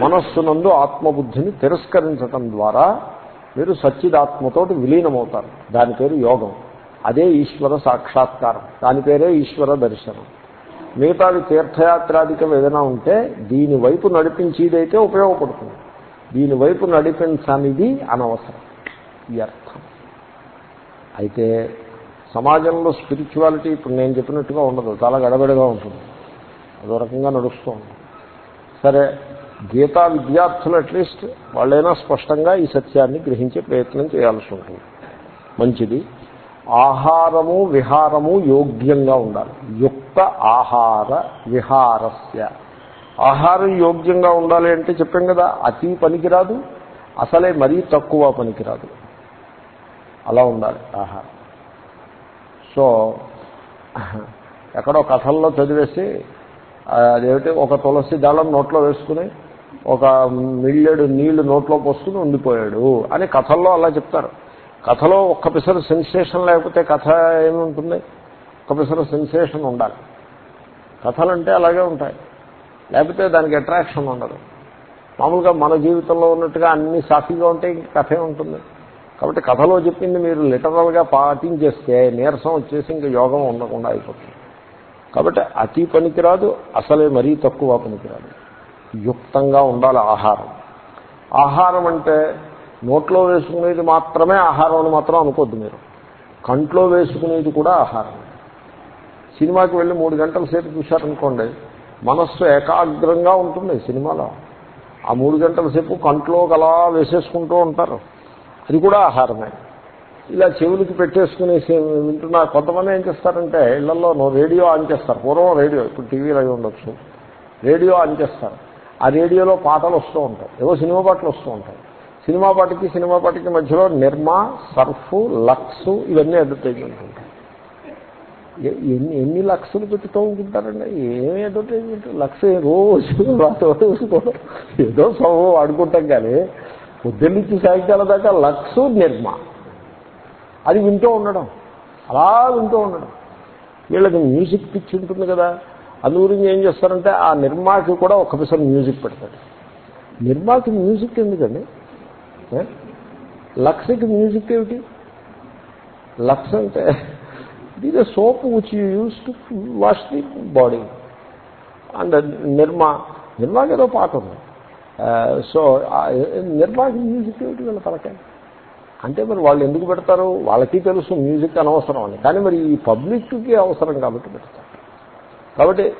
మనస్సునందు ఆత్మబుద్ధిని తిరస్కరించటం ద్వారా మీరు సచ్చిదాత్మతోటి విలీనమవుతారు. దాని పేరు యోగం. అదే ఈశ్వర సాక్షాత్కారం. దాని పేరే ఈశ్వర దర్శనం. మిగతాది తీర్థయాత్రాధికం ఏదైనా ఉంటే దీని వైపు నడిపించేదైతే ఉపయోగపడుతుంది. దీని వైపు నడిపించనిది అనవసరం. ఈ అర్థం. అయితే సమాజంలో స్పిరిచువాలిటీ ఇప్పుడు నేను చెప్పినట్టుగా ఉండదు. చాలా గడబడిగా ఉంటుంది. అదో రకంగా నడుస్తూ ఉంటుంది. సరే గీతా విద్యార్థులు అట్లీస్ట్ వాళ్ళైనా స్పష్టంగా ఈ సత్యాన్ని గ్రహించే ప్రయత్నం చేయాల్సి ఉంటుంది. మంచిది. ఆహారము విహారము యోగ్యంగా ఉండాలి. యుక్త ఆహార విహారస్య. ఆహారం యోగ్యంగా ఉండాలి అంటే చెప్పాం కదా అతి పనికిరాదు. అసలే మరీ తక్కువ పనికిరాదు. అలా ఉండాలి. ఆహా. సో ఎక్కడో కథల్లో చదివేసి అదేమిటి ఒక తులసి దళం నోట్లో వేసుకుని ఒక మిల్లెడు నీళ్ళు నోట్లో పోసుకుని ఉండిపోయాడు అని కథల్లో అలా చెప్తారు. కథలో ఒక్క పిసర సెన్సేషన్ లేకపోతే కథ ఏముంటుంది? ఒక్క పిసర సెన్సేషన్ ఉండాలి. కథలంటే అలాగే ఉంటాయి. లేకపోతే దానికి అట్రాక్షన్ ఉండదు. మామూలుగా మన జీవితంలో ఉన్నట్టుగా అన్ని సాఫీగా ఉంటే కథే ఉంటుంది. కాబట్టి కథలో చెప్పింది మీరు లిటరల్గా పాటించేస్తే నీరసం వచ్చేసి ఇంక యోగం ఉండకుండా అయిపోతుంది. కాబట్టి అతి పనికిరాదు అసలే మరీ తక్కువ పనికిరాదు. యుక్తంగా ఉండాలి ఆహారం. ఆహారం అంటే నోట్లో వేసుకునేది మాత్రమే ఆహారం అని మాత్రం అనుకోద్దు మీరు. కంట్లో వేసుకునేది కూడా ఆహారం. సినిమాకి వెళ్ళి మూడు గంటల సేపు చూశారనుకోండి మనస్సు ఏకాగ్రంగా ఉంటుంది సినిమాలో. ఆ మూడు గంటల సేపు కంట్లో అలా వేసేసుకుంటూ ఉంటారు. అది కూడా ఆహారమే. ఇలా చెవులకి పెట్టేసుకుని వింటున్నారు కొంతమంది ఏం చేస్తారంటే ఇళ్ళలో రేడియో ఆన్ చేస్తారు. పూర్వం రేడియో ఇప్పుడు టీవీలో అవి ఉండొచ్చు. రేడియో ఆన్ చేస్తారు. ఆ రేడియోలో పాటలు వస్తూ ఉంటాయి. ఏవో సినిమా పాటలు వస్తూ ఉంటాయి. సినిమా పాటకి సినిమా పాటకి మధ్యలో నిర్మా సర్ఫ్ లక్స్ ఇవన్నీ అడ్వర్టైజ్మెంట్ ఉంటాయి. ఎన్ని ఎన్ని లక్షలు పెట్టుతూ ఉంటుంటారండి ఏమి అడ్వర్టైజ్మెంట్? లక్ష రోజు రాసుకోవడం ఏదో సొమ్ము వాడుకుంటాం కానీ పొద్దున్న నుంచి సాయంకాలం దాకా లక్స్ నిర్మా. అది వింటూ ఉండడం. అలా వింటూ ఉండడం. వీళ్ళకి మ్యూజిక్ పిచ్చి ఉంటుంది కదా. అందు గురించి ఏం చేస్తారంటే ఆ నిర్మాకి కూడా ఒక పిసర్ మ్యూజిక్ పెడతాడు నిర్మాకి మ్యూజిక్ ఎందుకండి? లక్స్కి మ్యూజిక్ ఏమిటి? లక్స్ అంటే దీని soap which you use to wash the body and Nirma నిర్మాకి ఏదో పాట ఉంది. సో నిర్వాహి మ్యూజిక్ ఏమిటి వీళ్ళ తలకాయ అంటే మరి వాళ్ళు ఎందుకు పెడతారు? వాళ్ళకి తెలుసు మ్యూజిక్ అనవసరం అని. కానీ మరి ఈ పబ్లిక్కి అవసరం కాబట్టి పెడతారు. కాబట్టి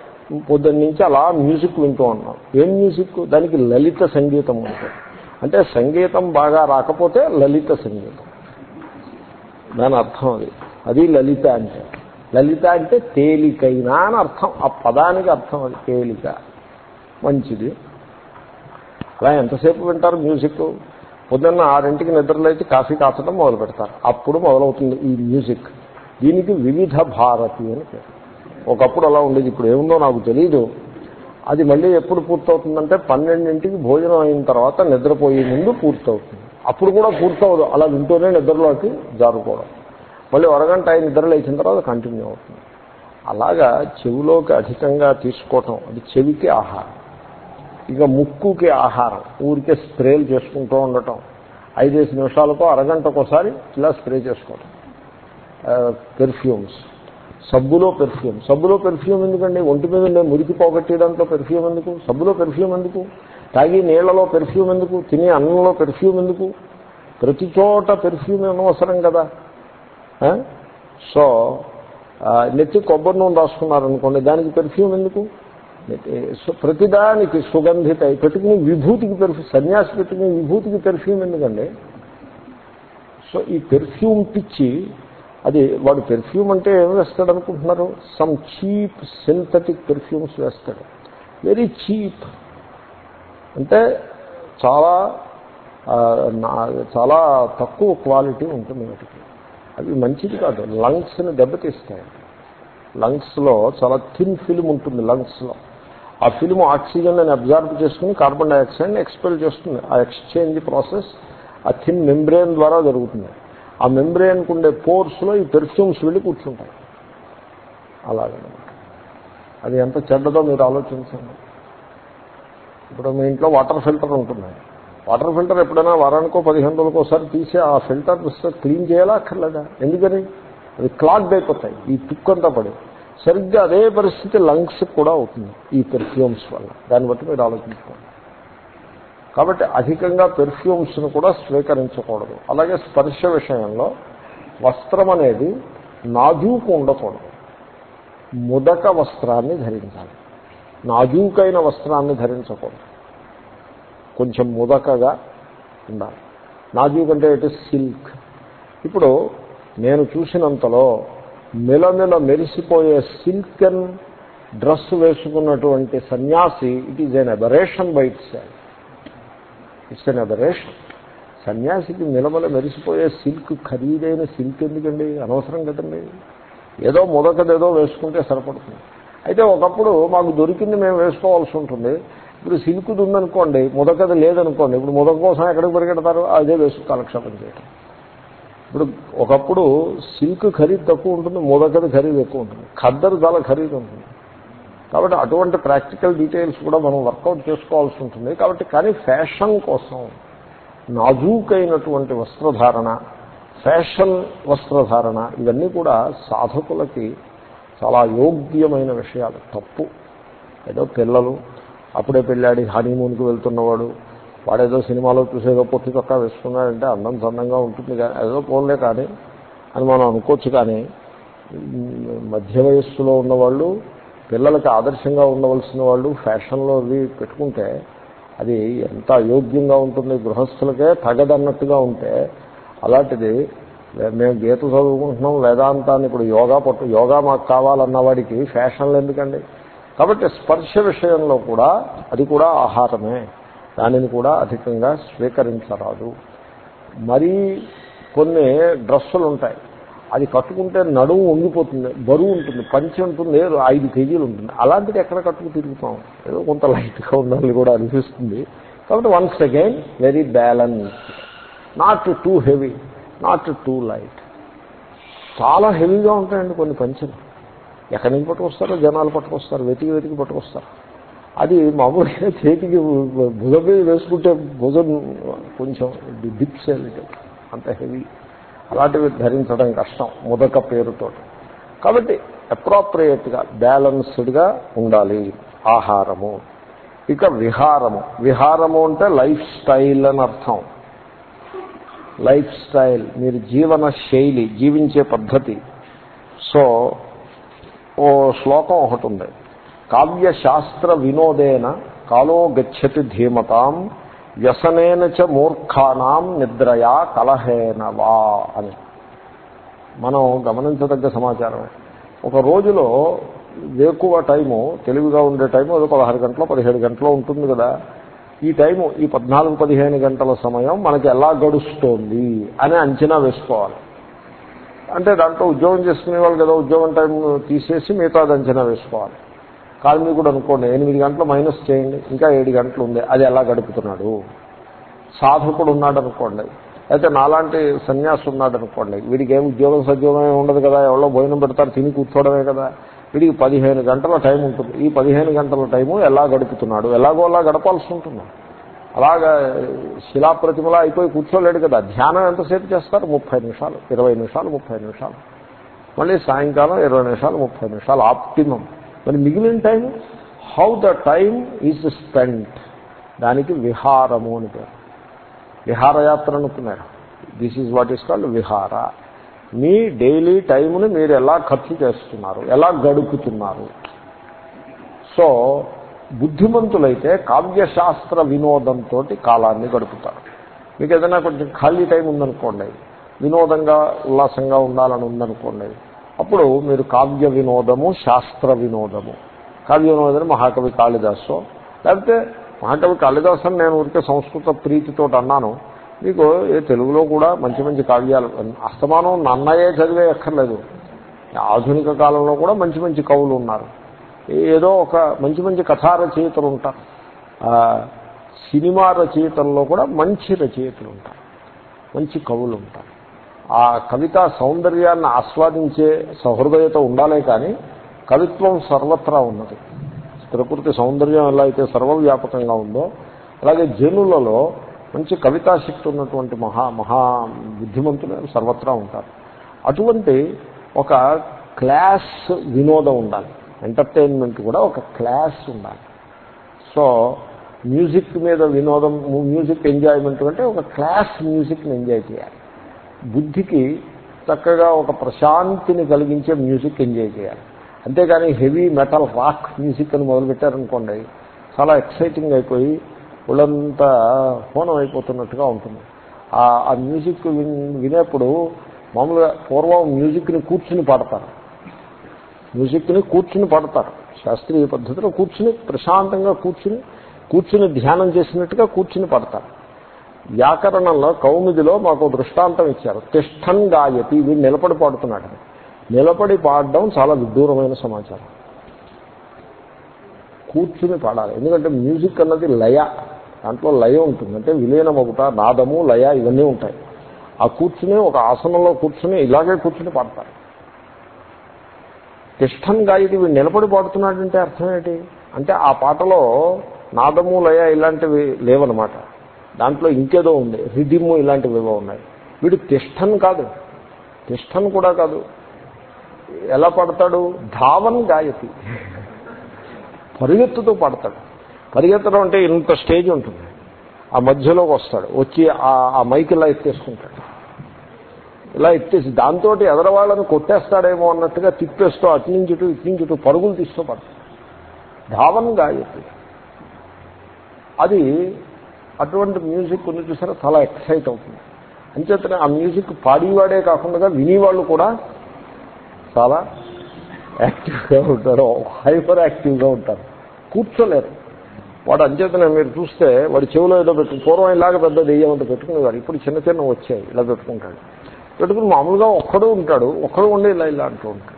పొద్దున్న నుంచి అలా మ్యూజిక్ వింటూ ఉన్నాం. ఏం మ్యూజిక్? దానికి లలిత సంగీతం ఉంటుంది. అంటే సంగీతం బాగా రాకపోతే లలిత సంగీతం. దాని అర్థం అది. అది లలిత అంటే. లలిత అంటే తేలికైనా అని అర్థం. ఆ పదానికి అర్థం అది తేలిక. మంచిది. అలా ఎంతసేపు వింటారు మ్యూజిక్? పొద్దున్న ఆరింటికి నిద్రలేచి కాఫీ కాచడం మొదలు పెడతారు. అప్పుడు మొదలవుతుంది ఈ మ్యూజిక్. దీనికి వివిధ భారతి అని పేరు. ఒకప్పుడు అలా ఉండేది. ఇప్పుడు ఏముందో నాకు తెలియదు అది మళ్ళీ ఎప్పుడు పూర్తవుతుందంటే పన్నెండింటికి భోజనం అయిన తర్వాత నిద్రపోయే ముందు పూర్తవుతుంది. అప్పుడు కూడా పూర్తవదు. అలా వింటూనే నిద్రలోకి జారుకోవడం. మళ్ళీ అరగంట అయిన నిద్ర లేచిన తర్వాత కంటిన్యూ అవుతుంది. అలాగా చెవిలోకి అధికంగా తీసుకోవటం. అది చెవికి ఆహారం. ఇక ముక్కుకి ఆహారం. ఊరికే స్ప్రేలు చేసుకుంటూ ఉండటం. ఐదేసి నిమిషాలకో అరగంటకోసారి ఇలా స్ప్రే చేసుకోవటం. పెర్ఫ్యూమ్స్ సబ్బులో పెర్ఫ్యూమ్ సబ్బులో పెర్ఫ్యూమ్ ఎందుకండి? ఒంటి మీద ఉండే మురికి పోగొట్టేదాంట్లో పెర్ఫ్యూమ్ ఎందుకు? సబ్బులో పెర్ఫ్యూమ్ ఎందుకు? తాగి నీళ్ళలో పెర్ఫ్యూమ్ ఎందుకు? తినే అన్నంలో పెర్ఫ్యూమ్ ఎందుకు? ప్రతి చోట పెర్ఫ్యూమ్ అనవసరం కదా. సో నెత్తి కొబ్బరి నూనె రాసుకున్నారనుకోండి దానికి పెర్ఫ్యూమ్ ఎందుకు? ప్రతిదానికి సుగంధిత పెట్టుకుని విభూతికి పెర్ఫ్యూమ్ సన్యాసి పెట్టుకుని విభూతికి పెర్ఫ్యూమ్ ఎందుకండి? సో ఈ పెర్ఫ్యూమ్ పిచ్చి అది వాడు పెర్ఫ్యూమ్ అంటే ఏం వేస్తాడు అనుకుంటున్నారు? సమ్ చీప్ సింథటిక్ పెర్ఫ్యూమ్స్ వేస్తాడు. వెరీ చీప్ అంటే చాలా చాలా తక్కువ క్వాలిటీ ఉంటుంది వాటికి. అవి మంచిది కాదు. లంగ్స్ని దెబ్బతీస్తాయి. లంగ్స్లో చాలా థిన్ ఫిల్మ్ ఉంటుంది లంగ్స్లో ఆ ఫిల్మ్ ఆక్సిజన్ అని అబ్జార్బ్ చేసుకుని కార్బన్ డైఆక్సైడ్ని ఎక్స్పెల్ చేస్తుంది. ఆ ఎక్స్చేంజ్ ప్రాసెస్ ఆ థిన్ మెంబ్రేన్ ద్వారా జరుగుతుంది. ఆ మెంబ్రేన్కు ఉండే పోర్స్లో ఈ పెర్ఫ్యూమ్స్ వెళ్ళి కూర్చుంటాయి. అలాగనమాట. అది ఎంత చెడ్డదో మీరు ఆలోచించండి. ఇప్పుడు మీ ఇంట్లో వాటర్ ఫిల్టర్ ఉంటుంది వాటర్ ఫిల్టర్ ఎప్పుడైనా వారానికో పదిహేను రోజులకో ఒకసారి తీసి ఆ ఫిల్టర్ క్లీన్ చేయాలా అక్కర్లేదా? ఎందుకని? అది క్లాగ్ అయిపోతాయి. ఈ తుక్కంతా పడి సరిగ్గా అదే పరిస్థితి లంగ్స్ కూడా అవుతుంది ఈ పెర్ఫ్యూమ్స్ వల్ల. దాన్ని బట్టి మీరు ఆలోచించుకోండి. కాబట్టి అధికంగా పెర్ఫ్యూమ్స్ను కూడా స్వీకరించకూడదు. అలాగే స్పర్శ విషయంలో వస్త్రం అనేది నాజూకు ఉండకూడదు. ముదక వస్త్రాన్ని ధరించాలి. నాజూకైన వస్త్రాన్ని ధరించకూడదు. కొంచెం ముదకగా ఉండాలి. నాజూక్ అంటే ఇట్ ఇస్ సిల్క్ ఇప్పుడు నేను చూసినంతలో మెలమెల మెరిసిపోయే సిల్కన్ డ్రెస్ వేసుకున్నటువంటి సన్యాసి it is an aberration by itself it's an aberration సన్యాసికి నిలబల మెరిసిపోయే సిల్క్ ఖరీదైన సిల్క్ ఎందుకండి? అనవసరం కదండి. ఏదో మొదకదేదో వేసుకుంటే సరిపడుతుంది. అయితే ఒకప్పుడు మాకు దొరికింది మేము వేసుకోవాల్సి ఉంటుంది. ఇప్పుడు సిల్క్ది ఉందనుకోండి మొదకది లేదనుకోండి ఇప్పుడు మొదక కోసం ఎక్కడికి పరిగెడతారు? అదే వేసుకు కాలక్షేపం చేయటం. ఇప్పుడు ఒకప్పుడు సిల్క్ ఖరీదు తక్కువ ఉంటుంది ముదకది ఖరీదు ఎక్కువ ఉంటుంది. ఖద్దరు చాలా ఖరీదు ఉంటుంది. కాబట్టి అటువంటి ప్రాక్టికల్ డీటెయిల్స్ కూడా మనం వర్కౌట్ చేసుకోవాల్సి ఉంటుంది. కాబట్టి కానీ ఫ్యాషన్ కోసం నాజూకైనటువంటి వస్త్రధారణ ఫ్యాషన్ వస్త్రధారణ ఇవన్నీ కూడా సాధకులకి చాలా యోగ్యమైన విషయాలు. తప్పు. ఏదో పిల్లలు అప్పుడే పెళ్ళాడి హనీమూన్కి వెళ్తున్నవాడు వాడేదో సినిమాలో చూసేదో పొట్టి చొక్కా వేసుకున్నాడంటే అందం చందంగా ఉంటుంది కానీ ఏదో పోలే కానీ అని మనం అనుకోవచ్చు కానీ మధ్య వయస్సులో ఉన్నవాళ్ళు పిల్లలకి ఆదర్శంగా ఉండవలసిన వాళ్ళు ఫ్యాషన్లో అవి పెట్టుకుంటే అది ఎంత అయోగ్యంగా ఉంటుంది. గృహస్థులకే తగదన్నట్టుగా ఉంటే అలాంటిది మేము గీత చదువుకుంటున్నాం వేదాంతాన్ని ఇప్పుడు యోగా పట్టు యోగా మాకు కావాలన్న వాడికి ఫ్యాషన్లు ఎందుకండి? కాబట్టి స్పర్శ విషయంలో కూడా అది కూడా ఆహారమే. దానిని కూడా అధికంగా స్వీకరించరాదు. మరీ కొన్ని డ్రెస్సులు ఉంటాయి అది కట్టుకుంటే నడుము వంగిపోతుంది బరువు ఉంటుంది పంచి ఉంటుంది ఐదు కేజీలు ఉంటుంది. అలాంటిది ఎక్కడ కట్టుకు తిరుగుతాం? ఏదో కొంత లైట్గా ఉండాలి కూడా అనిపిస్తుంది. కాబట్టి once again very balance not too heavy not too light చాలా హెవీగా ఉంటాయండి కొన్ని పంచలు. ఎక్కడి నుంచి పట్టుకొస్తారో? జనాలు పట్టుకొస్తారు వెతికి వెతికి పట్టుకొస్తారు. అది మామూలుగా చేతికి భుజం మీద వేసుకుంటే భుజం కొంచెం డిప్స్ అంత హెవీ. అలాంటివి ధరించడం కష్టం ముదక పేరుతో. కాబట్టి అప్రాప్రియేట్గా బ్యాలన్స్డ్గా ఉండాలి ఆహారము. ఇక విహారము. విహారము అంటే లైఫ్ స్టైల్ అని అర్థం. లైఫ్ స్టైల్ మీరు జీవన శైలి జీవించే పద్ధతి. సో ఓ శ్లోకం ఒకటి ఉంది. కావ్యశాస్త్ర వినోదేన కాలో గచ్చతి ధీమతాం వ్యసనేన చ మూర్ఖానాం నిద్రయా కలహేన వా అని. మనం గమనించదగ్గ సమాచారమే. ఒక రోజులో ఎక్కువ టైము తెలివిగా ఉండే టైము అది పదహారు గంటలో పదిహేడు గంటలో ఉంటుంది కదా. ఈ టైము ఈ పద్నాలుగు పదిహేను గంటల సమయం మనకి ఎలా గడుస్తోంది అని అంచనా వేసుకోవాలి. అంటే దాంట్లో ఉద్యోగం చేసుకునే వాళ్ళు కదా ఉద్యోగం టైం తీసేసి మిగతాది అంచనా వేసుకోవాలి. కార్మికుడు అనుకోండి ఎనిమిది గంటలు మైనస్ చేయండి ఇంకా ఏడు గంటలు ఉంది అది ఎలా గడుపుతున్నాడు? సాధకుడు ఉన్నాడు అనుకోండి అయితే నాలాంటి సన్యాసి ఉన్నాడు అనుకోండి వీడికి ఏం ఉద్యోగం సద్యోగం ఉండదు కదా ఎవరో భోజనం పెడతారు తిని కూర్చోవడమే కదా వీడికి పదిహేను గంటల టైం ఉంటుంది ఈ పదిహేను గంటల టైము ఎలా గడుపుతున్నాడు? ఎలాగో అలా గడపాల్సి ఉంటుంది. అలాగా శిలాప్రతిమలా అయిపోయి కూర్చోలేడు కదా ధ్యానం ఎంతసేపు చేస్తారు? ముప్పై నిమిషాలు ఇరవై నిమిషాలు ముప్పై నిమిషాలు. మళ్ళీ సాయంకాలం ఇరవై నిమిషాలు ముప్పై నిమిషాలు ఆప్టిమం. మరి మిగిలిన time how the time is spent దానికి విహారము అని పేరు. విహారయాత్ర అనుకున్నారు. This is what is called విహార. మీ డైలీ టైముని మీరు ఎలా ఖర్చు చేస్తున్నారు? ఎలా గడుపుతున్నారు? సో బుద్ధిమంతులైతే కావ్యశాస్త్ర వినోదంతో కాలాన్ని గడుపుతారు. మీకు ఏదైనా కొంచెం ఖాళీ టైం ఉందనుకోండి వినోదంగా ఉల్లాసంగా ఉండాలని ఉందనుకోండి అప్పుడు మీరు కావ్య వినోదము శాస్త్ర వినోదము. కావ్య వినోదం మహాకవి కాళిదాసు. లేకపోతే మహాకవి కాళిదాసు అని నేను ఊరికే సంస్కృత ప్రీతితో అన్నాను. మీకు ఏ తెలుగులో కూడా మంచి మంచి కావ్యాలు అస్తమానం నన్నయే చదివే ఎక్కర్లేదు ఆధునిక కాలంలో కూడా మంచి మంచి కవులు ఉన్నారు. ఏదో ఒక మంచి మంచి కథా రచయితలు ఉంటారు. సినిమా రచయితల్లో కూడా మంచి రచయితలు ఉంటారు. మంచి కవులు ఉంటారు. ఆ కవితా సౌందర్యాన్ని ఆస్వాదించే సహృదయత ఉండాలే కానీ కవిత్వం సర్వత్రా ఉన్నది. ప్రకృతి సౌందర్యం ఎలా అయితే సర్వవ్యాపకంగా ఉందో అలాగే జనులలో మంచి కవితాశక్తి ఉన్నటువంటి మహా మహా బుద్ధిమంతులు సర్వత్రా ఉంటారు. అటువంటి ఒక క్లాస్ వినోదం ఉండాలి. ఎంటర్టైన్మెంట్ కూడా ఒక క్లాస్ ఉండాలి. సో మ్యూజిక్ మీద వినోదం మ్యూజిక్ ఎంజాయ్మెంట్ అంటే ఒక క్లాస్ మ్యూజిక్ని ఎంజాయ్ చేయాలి. బుద్ధికి చక్కగా ఒక ప్రశాంతిని కలిగించే మ్యూజిక్ ఎంజాయ్ చేయాలి. అంతేగాని హెవీ మెటల్ రాక్ మ్యూజిక్ అని మొదలుపెట్టారనుకోండి చాలా ఎక్సైటింగ్ అయిపోయి ఒళ్ళంతా హోనం అయిపోతున్నట్టుగా ఉంటుంది. ఆ మ్యూజిక్ వినేప్పుడు మామూలుగా పూర్వం మ్యూజిక్ని కూర్చుని పాడతారు. మ్యూజిక్ని కూర్చుని పాడతారు. శాస్త్రీయ పద్ధతిలో కూర్చుని ప్రశాంతంగా కూర్చుని కూర్చుని ధ్యానం చేసినట్టుగా కూర్చుని పడతారు. వ్యాకరణంలో కౌముదిలో మాకు దృష్టాంతం ఇచ్చారు. తిష్టన్ గాయతి వీడు నిలబడి పాడుతున్నాడు. నిలబడి పాడడం చాలా విడ్డూరమైన సమాచారం. కూర్చుని పాడాలి. ఎందుకంటే మ్యూజిక్ అన్నది లయ. దాంట్లో లయ ఉంటుంది. అంటే విలీనం ఒకట నాదము లయ ఇవన్నీ ఉంటాయి. ఆ కూర్చుని ఒక ఆసనంలో కూర్చుని ఇలాగే కూర్చుని పాడతారు. తిష్టం గాయతి వీడు నిలబడి పాడుతున్నాడంటే అర్థం ఏంటి? అంటే ఆ పాటలో నాదము లయ ఇలాంటివి లేవన్నమాట దాంట్లో ఇంకేదో ఉంది. రిధిము ఇలాంటివివో ఉన్నాయి. వీడు తిష్టన్ కాదు. తిష్టన్ కూడా కాదు. ఎలా పడతాడు? ధావన్ గాయతి. పరిగెత్తుతూ పడతాడు. పరిగెత్తడం అంటే ఇంత స్టేజ్ ఉంటుంది. ఆ మధ్యలోకి వస్తాడు. వచ్చి ఆ మైక్ ఇలా ఎత్తేసుకుంటాడు. ఇలా ఎత్తేసి దాంతో ఎదరవాళ్ళని కొట్టేస్తాడేమో అన్నట్టుగా తిప్పేస్తూ అటు నుంచి ఇటు ఇటు నుంచి ఇటు పరుగులు తీస్తూ పడతాడు. ధావన్ గాయత్రి అది అటువంటి మ్యూజిక్ ఉంది చూసారా? చాలా ఎక్సైట్ అవుతుంది. అంచేతనే ఆ మ్యూజిక్ పాడేవాడే కాకుండా వినేవాళ్ళు కూడా చాలా యాక్టివ్గా ఉంటారు. హైపర్ యాక్టివ్గా ఉంటారు. కూర్చోలేరు. వాడు అంచేతనే మీరు చూస్తే వాడు చెవిలో ఏదో పెట్టు పూర్వం ఇలాగ పెద్ద దెయ్యం పెట్టుకునేవాడు ఇప్పుడు చిన్న చిన్న వచ్చాయి ఇలా పెట్టుకుంటాడు. పెట్టుకుని మామూలుగా ఒక్కడు ఉంటాడు ఒక్కడు ఉండి ఇలా ఇలా అంటూ ఉంటాడు.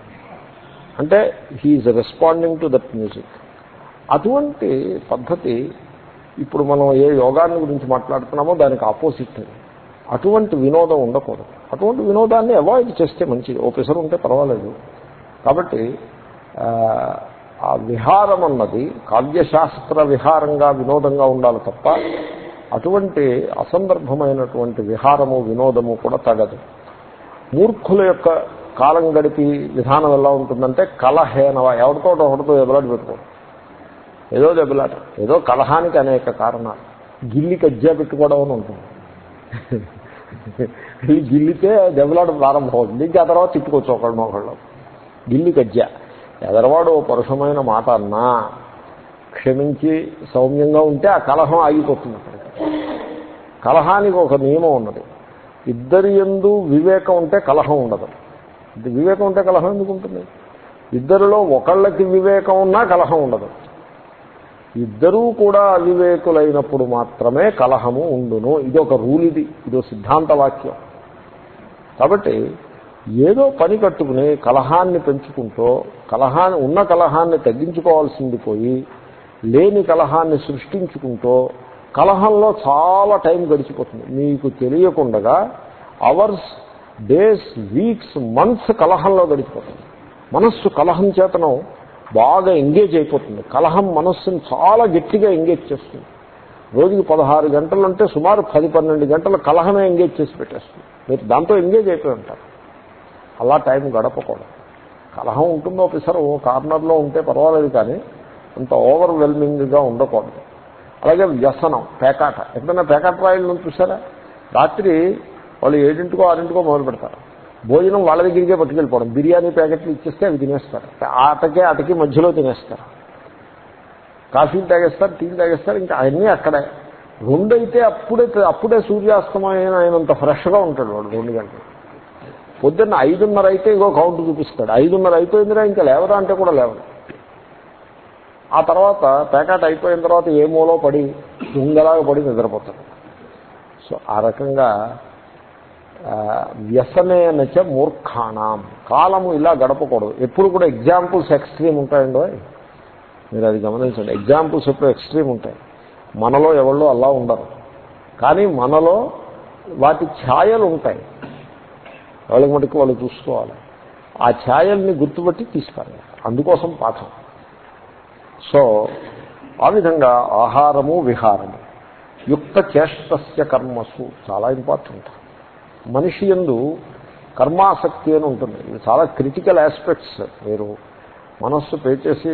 అంటే he is responding to that music అటువంటి పద్ధతి ఇప్పుడు మనం ఏ యోగాన్ని గురించి మాట్లాడుతున్నామో దానికి ఆపోజిట్ అటువంటి వినోదం ఉండకూడదు. అటువంటి వినోదాన్ని అవాయిడ్ చేస్తే మంచిది. ఓ పెసరు ఉంటే పర్వాలేదు. కాబట్టి ఆ విహారం అన్నది కావ్యశాస్త్ర విహారంగా వినోదంగా ఉండాలి తప్ప అటువంటి అసందర్భమైనటువంటి విహారము వినోదము కూడా తగదు. మూర్ఖుల యొక్క కాలం గడిపి విధానం ఎలా ఉంటుందంటే కలహేనవ. ఎవరితో ఒకటితో ఎదురాడి పెట్టుకోవడం ఏదో దెబ్బలాట ఏదో కలహానికి అనేక కారణాలు. గిల్లి కజ్జా పెట్టుకోవడం అని ఉంటుంది. గిల్లితే దెబ్బలాట ప్రారంభం అవుతుంది. ఇంకా తర్వాత తిట్టుకోవచ్చు ఒకళ్ళు ఒకళ్ళు గిల్లి కజ్జా. ఎదరవాడు ఓ పరుషమైన మాట అన్నా క్షమించి సౌమ్యంగా ఉంటే ఆ కలహం ఆగిపోతుంది అక్కడికి. కలహానికి ఒక నియమం ఉన్నది. ఇద్దరి ఎందు వివేకం ఉంటే కలహం ఉండదు. వివేకం ఉంటే కలహం ఎందుకు ఉంటుంది? ఇద్దరిలో ఒకళ్ళకి వివేకం ఉన్నా కలహం ఉండదు. ఇద్దరూ కూడా అవివేకులైనప్పుడు మాత్రమే కలహము ఉండును. ఇది ఒక రూల్ ఇది. ఇదో సిద్ధాంత వాక్యం కాబట్టి ఏదో పని కట్టుకుని కలహాన్ని పెంచుకుంటూ కలహాన్ని ఉన్న కలహాన్ని తగ్గించుకోవాల్సింది పోయి లేని కలహాన్ని సృష్టించుకుంటూ కలహంలో చాలా టైం గడిచిపోతుంది. మీకు తెలియకుండగా అవర్స్ డేస్ వీక్స్ మంత్స్ కలహంలో గడిచిపోతుంది. మనస్సు కలహం చేతనం బాగా ఎంగేజ్ అయిపోతుంది. కలహం మనస్సును చాలా గట్టిగా ఎంగేజ్ చేస్తుంది. రోజుకి పదహారు గంటలు అంటే సుమారు పది పన్నెండు గంటలు కలహమే ఎంగేజ్ చేసి పెట్టేస్తుంది. మీరు దాంతో ఎంగేజ్ అయిపోయి ఉంటారు. అలా టైం గడపకూడదు. కలహం ఉంటుందో ఒకసారి ఓ కార్నర్లో ఉంటే పర్వాలేదు కానీ అంత ఓవర్వెల్మింగ్గా ఉండకూడదు. అలాగే వ్యసనం పేకాట. ఎప్పుడైనా పేకాట రాయలు చూసారా? రాత్రి వాళ్ళు ఏడింటికో ఆరింటికో మొదలు పెడతారు భోజనం వాళ్ళ దగ్గరికే పట్టుకెళ్ళిపోవడం. బిర్యానీ ప్యాకెట్లు ఇచ్చేస్తే అవి తినేస్తారు. ఆటకే ఆటకి మధ్యలో తినేస్తారు. కాఫీలు తాగేస్తారు టీలు తాగేస్తారు ఇంకా అవన్నీ అక్కడే. రెండు అయితే అప్పుడే అప్పుడే సూర్యాస్తమయం అయినంత ఫ్రెష్గా ఉంటాడు వాడు రెండు గంటలు. పొద్దున్న ఐదున్నర అయితే ఇంకో కౌంట్ చూపిస్తాడు. ఐదున్నర అయిపోయిందిరా ఇంకా లేవరా అంటే కూడా లేవరు ఆ తర్వాత ప్యాకెట్ అయిపోయిన తర్వాత ఏ మూలో పడి దుంగలాగా పడి నిద్రపోతాడు. సో ఆ రకంగా వ్యసనేనచ మూర్ఖాణం. కాలము ఇలా గడపకూడదు. ఎప్పుడు కూడా ఎగ్జాంపుల్స్ ఎక్స్ట్రీమ్ ఉంటాయండి? మీరు అది గమనించండి. ఎగ్జాంపుల్స్ ఎప్పుడు ఎక్స్ట్రీమ్ ఉంటాయి. మనలో ఎవళ్ళు అలా ఉండరు. కానీ మనలో వాటి ఛాయలు ఉంటాయి. వాళ్ళకి మటుకు వాళ్ళు చూసుకోవాలి. ఆ ఛాయల్ని గుర్తుపట్టి తీసుకురాలి అందుకోసం పాఠం. సో ఆ విధంగా ఆహారము విహారము. యుక్త చేష్టస్య కర్మసు. చాలా ఇంపార్టెంట్. మనిషి ఎందు కర్మాసక్తి అని ఉంటుంది. ఇది చాలా క్రిటికల్ ఆస్పెక్ట్స్ మీరు మనస్సు పే చేసి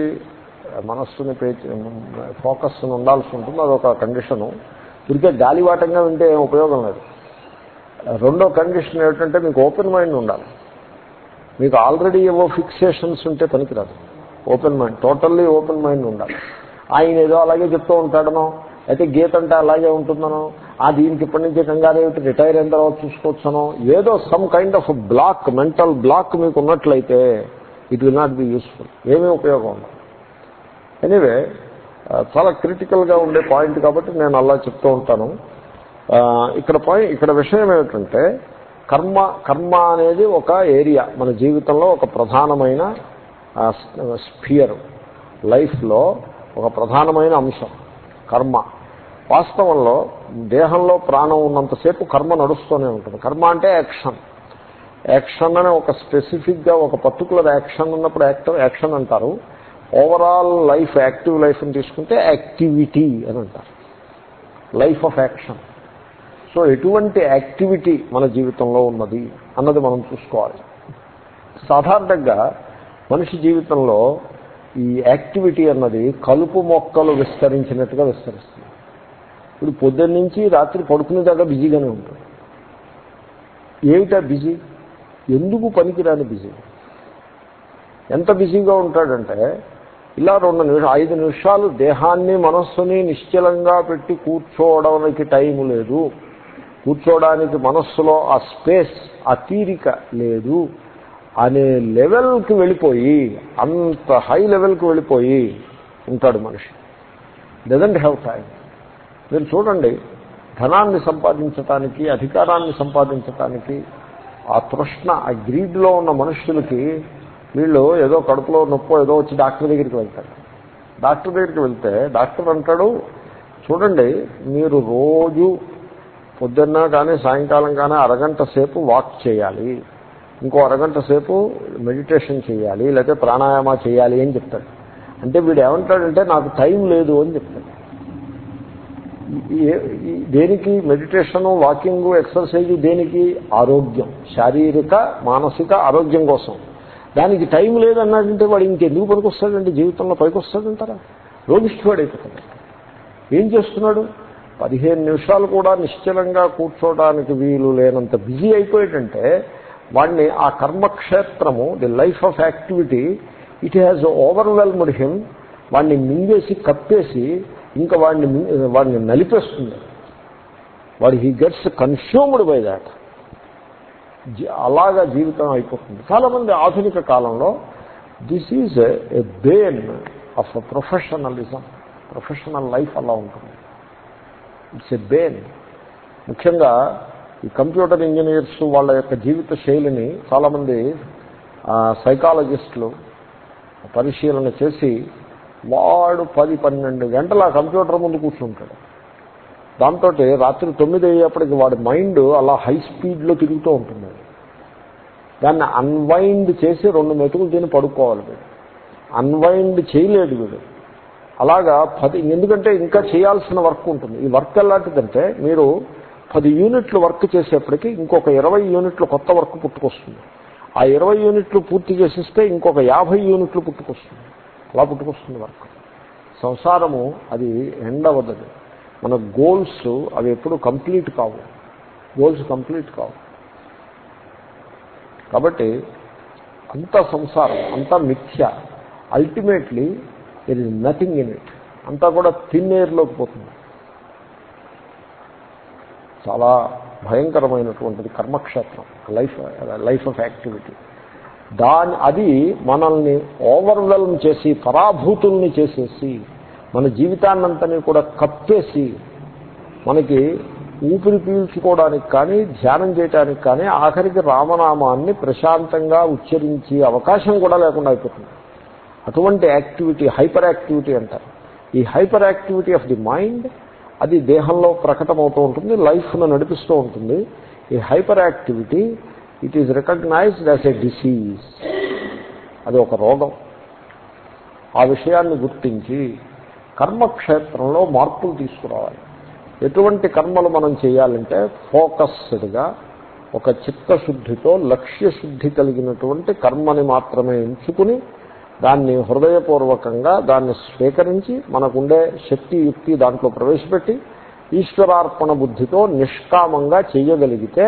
మనస్సుని పే ఫోకస్ ఉండాల్సి ఉంటుంది. అదొక కండిషను. ఇదికే గాలివాటంగా ఉంటే ఏం ఉపయోగం లేదు. రెండో కండిషన్ ఏమిటంటే మీకు ఓపెన్ మైండ్ ఉండాలి. మీకు ఆల్రెడీ ఏవో ఫిక్సేషన్స్ ఉంటే పనికిరాదు. Open mind totally open mind ఉండాలి. ఆయన ఏదో అలాగే చెప్తూ ఉంటాడనో అయితే గీత అంటే అలాగే ఉంటుందనో ఆ దీనికి ఇప్పటి నుంచే కంగారేమిటి రిటైర్ అయిన తర్వాత చూసుకోవచ్చునో? ఏదో some kind of block mental block మీకు ఉన్నట్లయితే it will not be useful ఏమీ ఉపయోగం ఉండదు. ఎనీవే చాలా క్రిటికల్గా ఉండే పాయింట్ కాబట్టి నేను అలా చెప్తూ ఉంటాను. ఇక్కడ పాయింట్ ఇక్కడ విషయం ఏమిటంటే కర్మ కర్మ అనేది ఒక ఏరియా మన జీవితంలో ఒక ప్రధానమైన స్ఫియర్ లైఫ్లో ఒక ప్రధానమైన అంశం కర్మ. వాస్తవంలో దేహంలో ప్రాణం ఉన్నంతసేపు కర్మ నడుస్తూనే ఉంటుంది. కర్మ అంటే యాక్షన్. యాక్షన్ అనే ఒక స్పెసిఫిక్గా ఒక పర్టికులర్ యాక్షన్ ఉన్నప్పుడు యాక్టివ్ యాక్షన్ అంటారు. ఓవరాల్ లైఫ్ యాక్టివ్ లైఫ్ని తీసుకుంటే యాక్టివిటీ అని అంటారు. లైఫ్ ఆఫ్ యాక్షన్ సో ఎటువంటి యాక్టివిటీ మన జీవితంలో ఉన్నది అన్నది మనం చూసుకోవాలి. సాధారణంగా మనిషి జీవితంలో ఈ యాక్టివిటీ అన్నది కలుపు మొక్కలు విస్తరించినట్టుగా విస్తరిస్తుంది. ఇప్పుడు పొద్దున్న నుంచి రాత్రి పడుకునేదాకా బిజీగానే ఉంటుంది ఏమిటా బిజీ? ఎందుకు పనికిరాని బిజీ? ఎంత బిజీగా ఉంటాడంటే ఇలా రెండు నిమిషాలు ఐదు నిమిషాలు దేహాన్ని మనస్సుని నిశ్చలంగా పెట్టి కూర్చోవడానికి టైం లేదు. కూర్చోవడానికి మనస్సులో ఆ స్పేస్ ఆ తీరిక లేదు. అనే లెవెల్కి వెళ్ళిపోయి అంత హై లెవెల్కి వెళ్ళిపోయి ఉంటాడు మనిషి. డజంట్ హ్యావ్ టైం మీరు చూడండి ధనాన్ని సంపాదించటానికి అధికారాన్ని సంపాదించటానికి ఆ తృష్ణ ఆ గ్రీడ్లో ఉన్న మనుషులకి వీళ్ళు ఏదో కడుపులో నొప్పో ఏదో వచ్చి డాక్టర్ దగ్గరికి వెళ్తారు. డాక్టర్ దగ్గరికి వెళ్తే డాక్టర్ అంటాడు చూడండి మీరు రోజు పొద్దున్న కానీ సాయంకాలం కానీ అరగంట సేపు వాక్ చేయాలి. ఇంకో అరగంట సేపు మెడిటేషన్ చేయాలి లేకపోతే ప్రాణాయామ చేయాలి అని చెప్తాడు. అంటే వీడు ఏమంటాడంటే నాకు టైం లేదు అని చెప్తాడు. దేనికి మెడిటేషను వాకింగ్ ఎక్సర్సైజ్ దేనికి? ఆరోగ్యం. శారీరక మానసిక ఆరోగ్యం కోసం. దానికి టైం లేదన్నాడంటే వాడు ఇంకెందుకు పనికొస్తాడంటే జీవితంలో పైకి వస్తాడంటారా రోగిష్ఠువాడు అయిపోతుంది ఏం చేస్తున్నాడు? పదిహేను నిమిషాలు కూడా నిశ్చలంగా కూర్చోవడానికి వీలు లేనంత బిజీ అయిపోయాడంటే వాడిని ఆ కర్మక్షేత్రము the life of activity it has overwhelmed him. వాడిని మింగేసి కప్పేసి ఇంకా వాడిని వాడిని నలిపేస్తుంది. వాడు he gets consumed by that అలాగా జీవితం అయిపోతుంది. చాలామంది ఆధునిక కాలంలో this is a bane of professionalism professional life అలా ఉంటుంది. ఇట్స్ ఎ బేన్ ముఖ్యంగా ఈ కంప్యూటర్ ఇంజనీర్స్ వాళ్ళ యొక్క జీవిత శైలిని చాలామంది సైకాలజిస్టులు పరిశీలన చేసి వాడు పది పన్నెండు గంటలు ఆ కంప్యూటర్ ముందు కూర్చుంటాడు. దాంతో రాత్రి తొమ్మిది అయ్యేప్పటికి వాడి మైండ్ అలా హై స్పీడ్లో తిరుగుతూ ఉంటుంది. దాన్ని అన్వైండ్ చేసి రెండు మెతుకులు తిని పడుకోవాలి వీడు. అన్వైండ్ చేయలేడు వీడు. అలాగా పది ఎందుకంటే ఇంకా చేయాల్సిన వర్క్ ఉంటుంది. ఈ వర్క్ ఎలాంటిదంటే మీరు పది యూనిట్లు వర్క్ చేసేప్పటికి ఇంకొక ఇరవై యూనిట్లు కొత్త వర్క్ పుట్టుకొస్తుంది. ఆ ఇరవై యూనిట్లు పూర్తి చేసిస్తే ఇంకొక యాభై యూనిట్లు పుట్టుకొస్తుంది. అలా పుట్టుకొస్తుంది వర్క్ సంసారము అది ఎండ్ అవ్వదు మన గోల్స్ అవి ఎప్పుడు కంప్లీట్ కావు. గోల్స్ కంప్లీట్ కావు. కాబట్టి అంత సంసారం అంతా మిథ్య ultimately it is nothing in it అంతా కూడా తిన్నేరులోకి పోతుంది. చాలా భయంకరమైనటువంటిది కర్మక్షేత్రం లైఫ్ లైఫ్ ఆఫ్ యాక్టివిటీ అది మనల్ని ఓవర్వెల్మ్ చేసి పరాభూతుల్ని చేసేసి మన జీవితాన్నంతని కూడా కప్పేసి మనకి ఊపిరి పీల్చుకోవడానికి కానీ ధ్యానం చేయడానికి కానీ ఆఖరికి రామనామాన్ని ప్రశాంతంగా ఉచ్చరించే అవకాశం కూడా లేకుండా అయిపోతుంది. అటువంటి యాక్టివిటీ హైపర్ యాక్టివిటీ అంటారు. ఈ hyperactivity of the mind అది దేహంలో ప్రకటమవుతూ ఉంటుంది లైఫ్ను నడిపిస్తూ ఉంటుంది. ఈ hyperactivity it is recognized as a disease అది ఒక రోగం. ఆ విషయాన్ని గుర్తించి కర్మక్షేత్రంలో మార్పులు తీసుకురావాలి. ఎటువంటి కర్మలు మనం చేయాలంటే ఫోకస్డ్గా ఒక చిత్తశుద్ధితో లక్ష్యశుద్ధి కలిగినటువంటి కర్మని మాత్రమే ఎంచుకుని దాన్ని హృదయపూర్వకంగా దాన్ని స్వీకరించి మనకుండే శక్తి యుక్తి దాంట్లో ప్రవేశపెట్టి ఈశ్వరార్పణ బుద్ధితో నిష్కామంగా చేయగలిగితే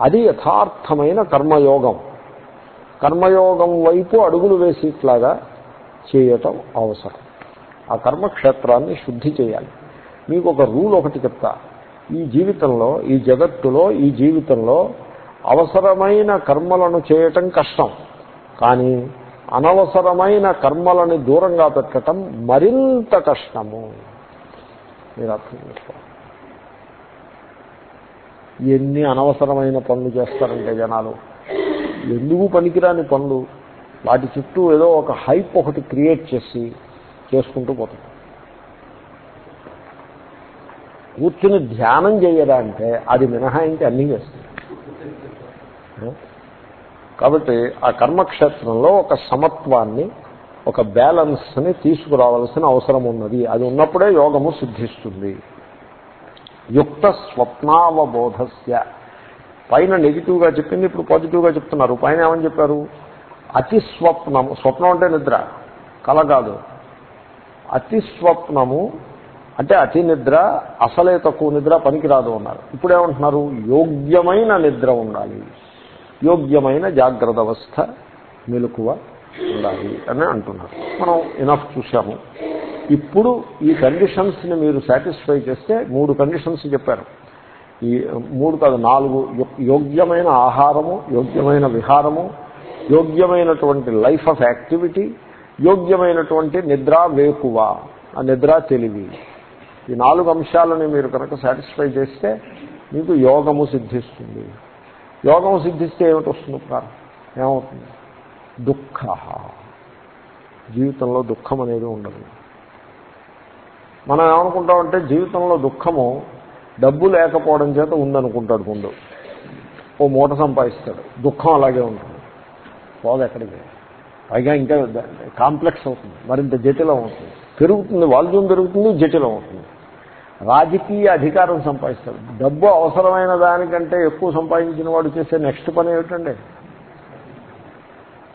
అది యథార్థమైన కర్మయోగం. కర్మయోగం వైపు అడుగులు వేసేట్లాగా చేయటం అవసరం. ఆ కర్మక్షేత్రాన్ని శుద్ధి చేయాలి. మీకు ఒక రూల్ ఒకటి చెప్తా. ఈ జీవితంలో ఈ జగత్తులో ఈ జీవితంలో అవసరమైన కర్మలను చేయటం కష్టం. కానీ అనవసరమైన కర్మలని దూరంగా పెట్టడం మరింత కష్టము. మీరు అర్థం చేసుకోవాలి. ఎన్ని అనవసరమైన పనులు చేస్తారంటే జనాలు. ఎందుకు పనికిరాని పనులు? వాటి చుట్టూ ఏదో ఒక హైప్ ఒకటి క్రియేట్ చేసి చేసుకుంటూ పోతుంది కూర్చుని ధ్యానం చేయరా అంటే అది మినహాయించి అన్నీ చేస్తుంది కాబట్టి ఆ కర్మక్షేత్రంలో ఒక సమత్వాన్ని ఒక బ్యాలెన్స్ని తీసుకురావాల్సిన అవసరం ఉన్నది. అది ఉన్నప్పుడే యోగము సిద్ధిస్తుంది. యుక్త స్వప్నావబోధస్య. పైన నెగిటివ్గా చెప్పింది ఇప్పుడు పాజిటివ్గా చెప్తున్నారు. పైన ఏమని చెప్పారు? అతి స్వప్నము స్వప్నం అంటే నిద్ర కల కాదు. అతి స్వప్నము అంటే అతి నిద్ర అసలే తక్కువ నిద్ర పనికిరాదు అన్నారు. ఇప్పుడు ఏమంటున్నారు? యోగ్యమైన నిద్ర ఉండాలి. యోగ్యమైన జాగ్రత్త అవస్థ మెలకువ ఉండాలి అని అంటున్నారు. మనం ఇనఫ్ చూసాము ఇప్పుడు ఈ కండిషన్స్ని మీరు సాటిస్ఫై చేస్తే మూడు కండిషన్స్ చెప్పారు. ఈ మూడు కాదు నాలుగు యో- యోగ్యమైన ఆహారము యోగ్యమైన విహారము యోగ్యమైనటువంటి లైఫ్ ఆఫ్ యాక్టివిటీ యోగ్యమైనటువంటి నిద్ర వేకువ ఆ నిద్ర తెలివి. ఈ నాలుగు అంశాలని మీరు కనుక సాటిస్ఫై చేస్తే మీకు యోగము సిద్ధిస్తుంది. యోగము సిద్ధిస్తే ఏమిటి వస్తుంది ప్రారం ఏమవుతుంది? దుఃఖ. జీవితంలో దుఃఖం అనేది ఉండదు. మనం ఏమనుకుంటామంటే జీవితంలో దుఃఖము డబ్బు లేకపోవడం చేత ఉందనుకుంటాడు ముందు ఓ మూట సంపాదిస్తాడు. దుఃఖం అలాగే ఉంటుంది. పోదు ఎక్కడికి? పైగా ఇంకా కాంప్లెక్స్ అవుతుంది. మరింత జటిలం అవుతుంది. పెరుగుతుంది. వాల్యూమ్ పెరుగుతుంది. జటిలం అవుతుంది. రాజకీయ అధికారం సంపాదిస్తాడు. డబ్బు అవసరమైన దానికంటే ఎక్కువ సంపాదించిన వాడు చేసే నెక్స్ట్ పని ఏమిటండి?